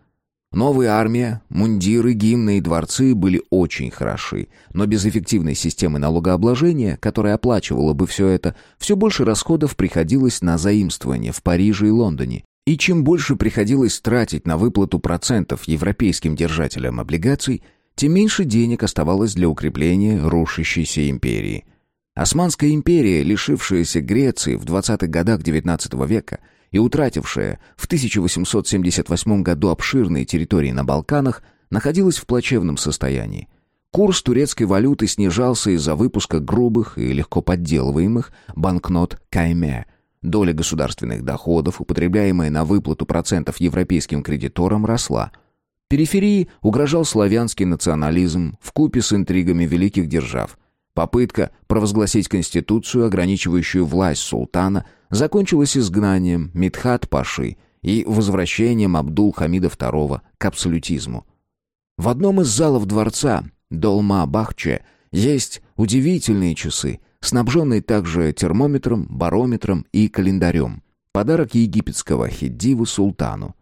Новая армия, мундиры, гимны и дворцы были очень хороши, но без эффективной системы налогообложения, которая оплачивала бы все это, все больше расходов приходилось на заимствование в Париже и Лондоне, и чем больше приходилось тратить на выплату процентов европейским держателям облигаций – тем меньше денег оставалось для укрепления рушащейся империи. Османская империя, лишившаяся Греции в 20-х годах XIX века и утратившая в 1878 году обширные территории на Балканах, находилась в плачевном состоянии. Курс турецкой валюты снижался из-за выпуска грубых и легко подделываемых банкнот кайме. Доля государственных доходов, употребляемая на выплату процентов европейским кредиторам, росла – Периферии угрожал славянский национализм в купе с интригами великих держав. Попытка провозгласить конституцию, ограничивающую власть султана, закончилась изгнанием Митхат-Паши и возвращением Абдул-Хамида II к абсолютизму. В одном из залов дворца, Долма-Бахче, есть удивительные часы, снабженные также термометром, барометром и календарем. Подарок египетского хиддиву султану.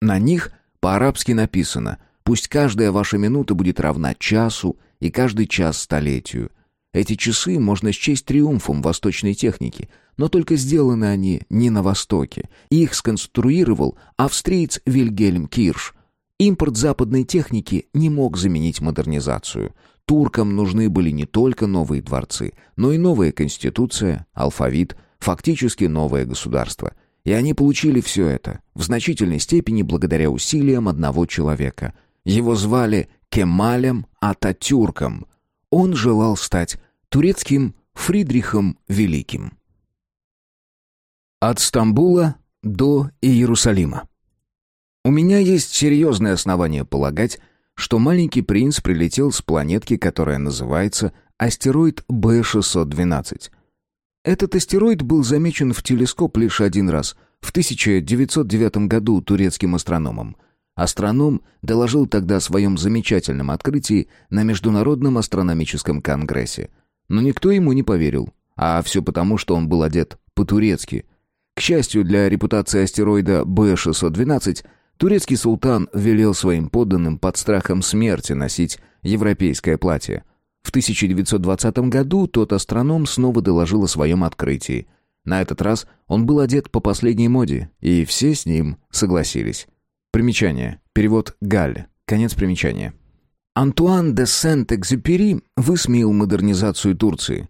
На них – по-арабски написано «Пусть каждая ваша минута будет равна часу и каждый час столетию». Эти часы можно счесть триумфом восточной техники, но только сделаны они не на Востоке. Их сконструировал австриец Вильгельм Кирш. Импорт западной техники не мог заменить модернизацию. Туркам нужны были не только новые дворцы, но и новая конституция, алфавит, фактически новое государство – и они получили все это, в значительной степени благодаря усилиям одного человека. Его звали Кемалем Ататюрком. Он желал стать турецким Фридрихом Великим. От Стамбула до Иерусалима. У меня есть серьезное основание полагать, что маленький принц прилетел с планетки, которая называется астероид Б-612. Этот астероид был замечен в телескоп лишь один раз, в 1909 году турецким астрономом. Астроном доложил тогда о своем замечательном открытии на Международном астрономическом конгрессе. Но никто ему не поверил. А все потому, что он был одет по-турецки. К счастью для репутации астероида Б-612, турецкий султан велел своим подданным под страхом смерти носить европейское платье – в 1920 году тот астроном снова доложил о своем открытии. На этот раз он был одет по последней моде, и все с ним согласились. Примечание. Перевод Галь. Конец примечания. Антуан де Сент-Экзюпери высмеял модернизацию Турции.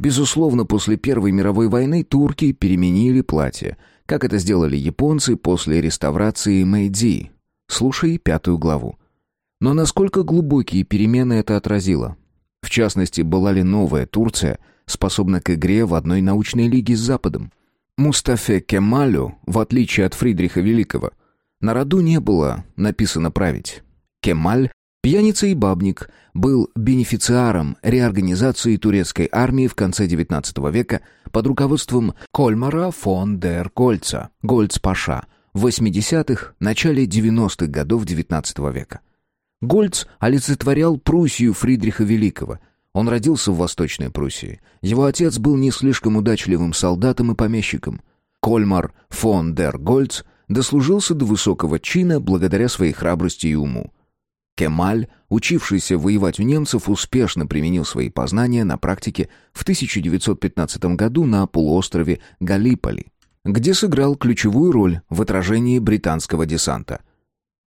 Безусловно, после Первой мировой войны турки переменили платье, как это сделали японцы после реставрации Мэйдзи. Слушай пятую главу. Но насколько глубокие перемены это отразило? В частности, была ли новая Турция способна к игре в одной научной лиге с Западом? Мустафе Кемалю, в отличие от Фридриха Великого, на роду не было написано править. Кемаль, пьяница и бабник, был бенефициаром реорганизации турецкой армии в конце XIX века под руководством Кольмара фон дер Гольца, Гольц-Паша, в 80-х, начале 90-х годов XIX века. Гольц олицетворял Пруссию Фридриха Великого. Он родился в Восточной Пруссии. Его отец был не слишком удачливым солдатом и помещиком. Кольмар фон дер Гольц дослужился до высокого чина благодаря своей храбрости и уму. Кемаль, учившийся воевать у немцев, успешно применил свои познания на практике в 1915 году на полуострове Галиполи, где сыграл ключевую роль в отражении британского десанта.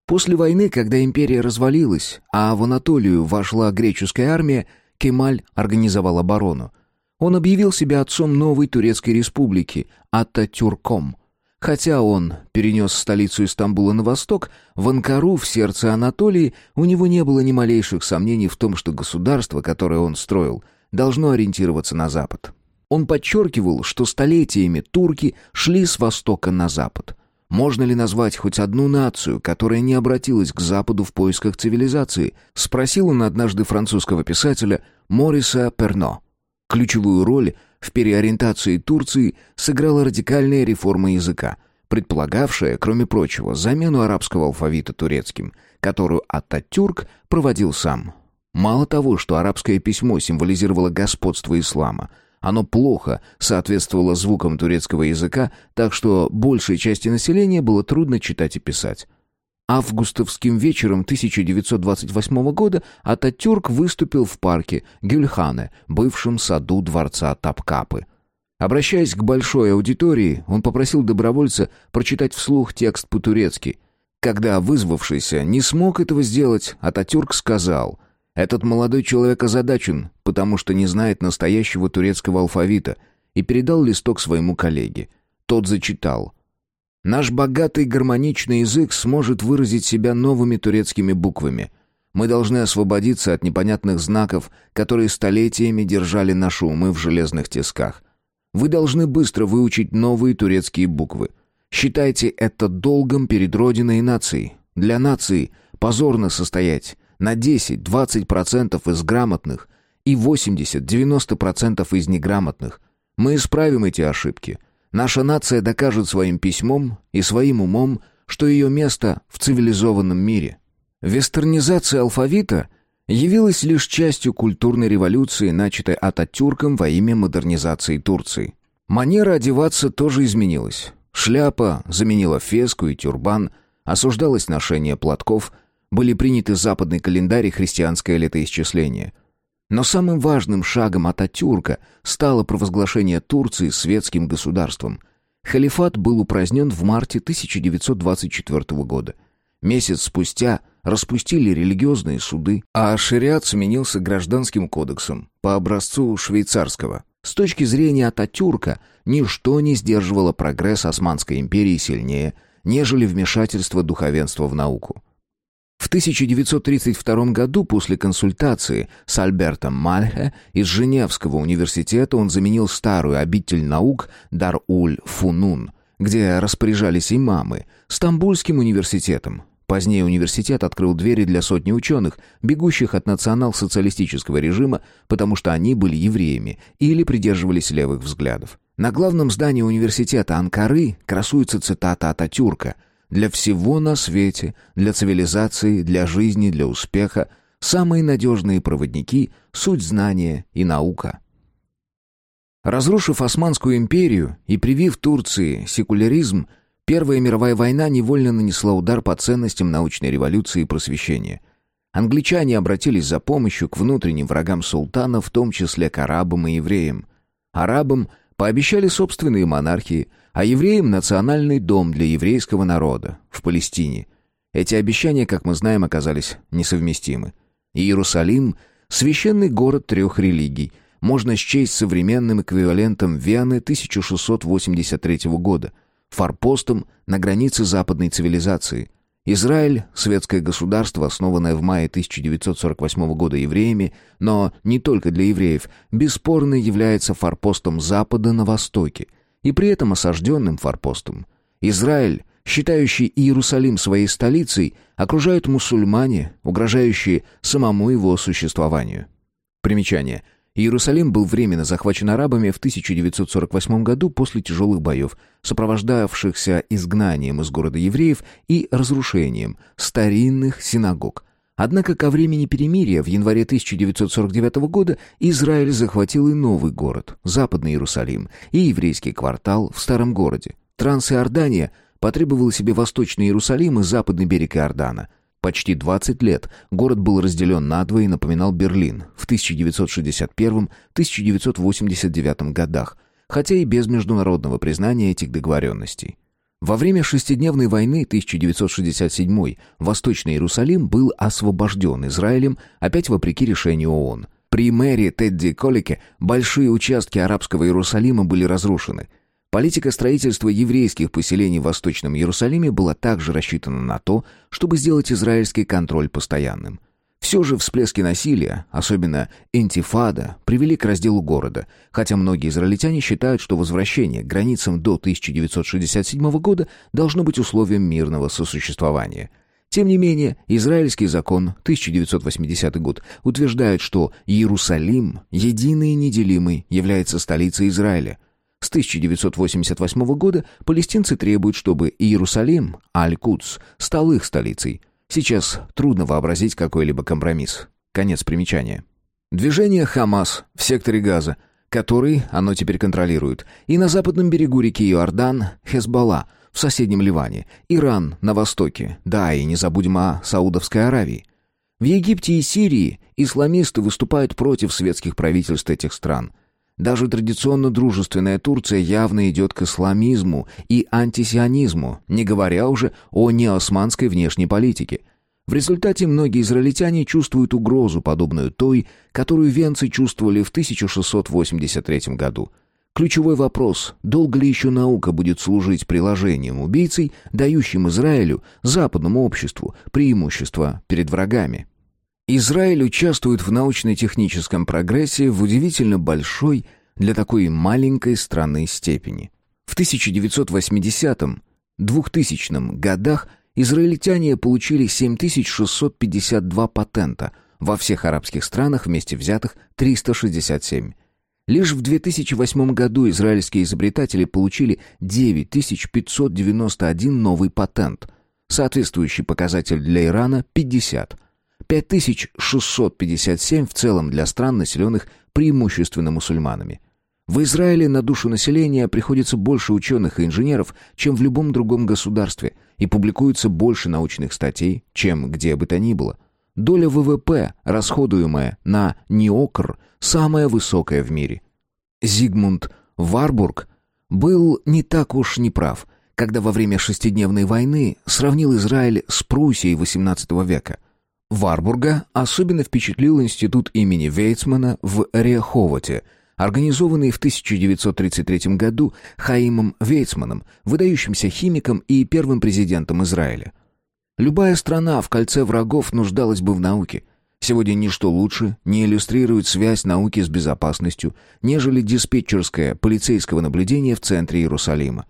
После войны, когда империя развалилась, а в Анатолию вошла греческая армия, Кемаль организовал оборону. Он объявил себя отцом новой турецкой республики, Ататюрком. Хотя он перенес столицу из на восток, в Анкару, в сердце Анатолии, у него не было ни малейших сомнений в том, что государство, которое он строил, должно ориентироваться на запад. Он подчеркивал, что столетиями турки шли с востока на запад. Можно ли назвать хоть одну нацию, которая не обратилась к Западу в поисках цивилизации? Спросил он однажды французского писателя Мориса Перно. Ключевую роль в переориентации Турции сыграла радикальная реформа языка, предполагавшая, кроме прочего, замену арабского алфавита турецким, которую Ататюрк проводил сам. Мало того, что арабское письмо символизировало господство ислама – оно плохо соответствовало звукам турецкого языка, так что большей части населения было трудно читать и писать. Августовским вечером 1928 года Ататюрк выступил в парке Гюльхане, бывшем саду дворца Тапкапы. Обращаясь к большой аудитории, он попросил добровольца прочитать вслух текст по-турецки. Когда вызвавшийся не смог этого сделать, Ататюрк сказал этот молодой человек озадачен, потому что не знает настоящего турецкого алфавита, и передал листок своему коллеге. Тот зачитал. «Наш богатый гармоничный язык сможет выразить себя новыми турецкими буквами. Мы должны освободиться от непонятных знаков, которые столетиями держали наши умы в железных тисках. Вы должны быстро выучить новые турецкие буквы. Считайте это долгом перед Родиной и нацией. Для нации позорно состоять на 10-20% из грамотных и 80-90% из неграмотных. Мы исправим эти ошибки. Наша нация докажет своим письмом и своим умом, что ее место в цивилизованном мире. Вестернизация алфавита явилась лишь частью культурной революции, начатой Ататюрком во имя модернизации Турции. Манера одеваться тоже изменилась. Шляпа заменила феску и тюрбан, осуждалось ношение платков – были приняты западный календарь и христианское летоисчисление. Но самым важным шагом Ататюрка стало провозглашение Турции светским государством. Халифат был упразднен в марте 1924 года. Месяц спустя распустили религиозные суды, а шариат сменился гражданским кодексом по образцу швейцарского. С точки зрения Ататюрка, ничто не сдерживало прогресс Османской империи сильнее, нежели вмешательство духовенства в науку. В 1932 году после консультации с Альбертом Мальхе из Женевского университета он заменил старую обитель наук Дар-уль-Фунун, где распоряжались имамы, Стамбульским университетом. Позднее университет открыл двери для сотни ученых, бегущих от национал-социалистического режима, потому что они были евреями или придерживались левых взглядов. На главном здании университета Анкары красуется цитата Ататюрка – для всего на свете, для цивилизации, для жизни, для успеха самые надежные проводники — суть знания и наука. Разрушив Османскую империю и привив Турции секуляризм, Первая мировая война невольно нанесла удар по ценностям научной революции и просвещения. Англичане обратились за помощью к внутренним врагам султана, в том числе к арабам и евреям. Арабам пообещали собственные монархии – а евреям национальный дом для еврейского народа в Палестине. Эти обещания, как мы знаем, оказались несовместимы. Иерусалим – священный город трех религий, можно счесть современным эквивалентом Вены 1683 года, форпостом на границе западной цивилизации. Израиль – светское государство, основанное в мае 1948 года евреями, но не только для евреев, бесспорно является форпостом Запада на Востоке – и при этом осажденным форпостом. Израиль, считающий Иерусалим своей столицей, окружают мусульмане, угрожающие самому его существованию. Примечание. Иерусалим был временно захвачен арабами в 1948 году после тяжелых боев, сопровождавшихся изгнанием из города евреев и разрушением старинных синагог – Однако ко времени перемирия в январе 1949 года Израиль захватил и новый город, Западный Иерусалим, и еврейский квартал в Старом городе. Трансиордания потребовала себе Восточный Иерусалим и Западный берег Иордана. Почти 20 лет город был разделен надвое и напоминал Берлин в 1961-1989 годах, хотя и без международного признания этих договоренностей. Во время шестидневной войны 1967 Восточный Иерусалим был освобожден Израилем, опять вопреки решению ООН. При мэре Тедди Колике большие участки арабского Иерусалима были разрушены. Политика строительства еврейских поселений в Восточном Иерусалиме была также рассчитана на то, чтобы сделать израильский контроль постоянным. Все же всплески насилия, особенно интифада, привели к разделу города, хотя многие израильтяне считают, что возвращение к границам до 1967 года должно быть условием мирного сосуществования. Тем не менее, израильский закон 1980 год утверждает, что Иерусалим, единый и неделимый, является столицей Израиля. С 1988 года палестинцы требуют, чтобы Иерусалим, Аль-Кудс, стал их столицей – Сейчас трудно вообразить какой-либо компромисс. Конец примечания. Движение «Хамас» в секторе Газа, который оно теперь контролирует, и на западном берегу реки Иордан Хезбалла в соседнем Ливане, Иран на востоке, да, и не забудем о Саудовской Аравии. В Египте и Сирии исламисты выступают против светских правительств этих стран – даже традиционно дружественная Турция явно идет к исламизму и антисионизму, не говоря уже о неосманской внешней политике. В результате многие израильтяне чувствуют угрозу, подобную той, которую венцы чувствовали в 1683 году. Ключевой вопрос, долго ли еще наука будет служить приложением убийцей, дающим Израилю, западному обществу, преимущество перед врагами. Израиль участвует в научно-техническом прогрессе в удивительно большой для такой маленькой страны степени. В 1980-2000 годах израильтяне получили 7652 патента, во всех арабских странах вместе взятых 367. Лишь в 2008 году израильские изобретатели получили 9591 новый патент. Соответствующий показатель для Ирана – 50. 5657 в целом для стран, населенных преимущественно мусульманами. В Израиле на душу населения приходится больше ученых и инженеров, чем в любом другом государстве, и публикуется больше научных статей, чем где бы то ни было. Доля ВВП, расходуемая на НИОКР, самая высокая в мире. Зигмунд Варбург был не так уж неправ, когда во время шестидневной войны сравнил Израиль с Пруссией XVIII века. Варбурга особенно впечатлил институт имени Вейцмана в Реховоте, организованный в 1933 году Хаимом Вейцманом, выдающимся химиком и первым президентом Израиля. Любая страна в кольце врагов нуждалась бы в науке. Сегодня ничто лучше не иллюстрирует связь науки с безопасностью, нежели диспетчерское полицейского наблюдения в центре Иерусалима.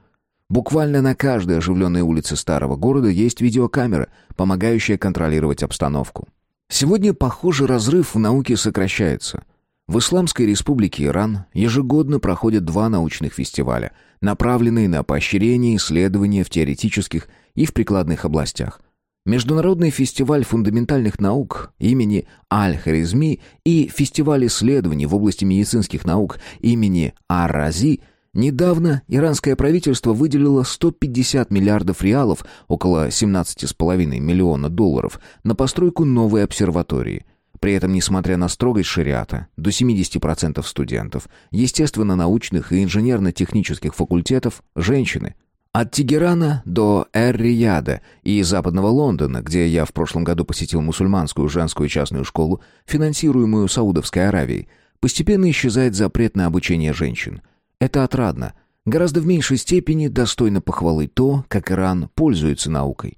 Буквально на каждой оживленной улице старого города есть видеокамера, помогающая контролировать обстановку. Сегодня, похоже, разрыв в науке сокращается. В Исламской республике Иран ежегодно проходят два научных фестиваля, направленные на поощрение исследования в теоретических и в прикладных областях. Международный фестиваль фундаментальных наук имени Аль-Харизми и фестиваль исследований в области медицинских наук имени Ар-Рази – Недавно иранское правительство выделило 150 миллиардов реалов, около 17,5 миллиона долларов, на постройку новой обсерватории. При этом, несмотря на строгость шариата, до 70% студентов, естественно-научных и инженерно-технических факультетов – женщины. От Тегерана до Эр-Рияда и Западного Лондона, где я в прошлом году посетил мусульманскую женскую частную школу, финансируемую Саудовской Аравией, постепенно исчезает запрет на обучение женщин – это отрадно. Гораздо в меньшей степени достойно похвалы то, как Иран пользуется наукой.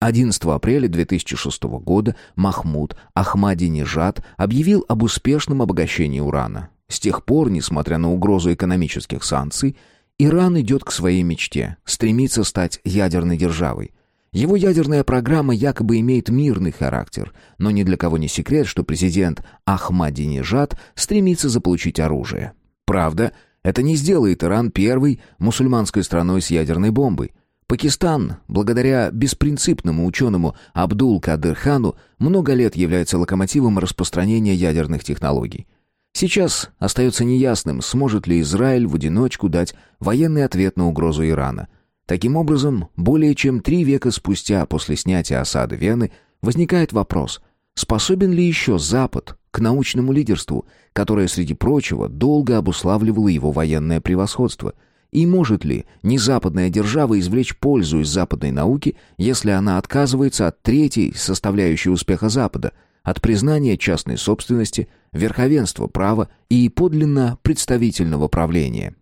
11 апреля 2006 года Махмуд Ахмадинежад объявил об успешном обогащении урана. С тех пор, несмотря на угрозу экономических санкций, Иран идет к своей мечте, стремится стать ядерной державой. Его ядерная программа якобы имеет мирный характер, но ни для кого не секрет, что президент Ахмадинежад стремится заполучить оружие. Правда, это не сделает Иран первой мусульманской страной с ядерной бомбой. Пакистан, благодаря беспринципному ученому Абдул-Кадыр Хану, много лет является локомотивом распространения ядерных технологий. Сейчас остается неясным, сможет ли Израиль в одиночку дать военный ответ на угрозу Ирана. Таким образом, более чем три века спустя после снятия осады Вены возникает вопрос, способен ли еще Запад к научному лидерству, которое, среди прочего, долго обуславливало его военное превосходство. И может ли незападная держава извлечь пользу из западной науки, если она отказывается от третьей составляющей успеха Запада, от признания частной собственности, верховенства права и подлинно представительного правления?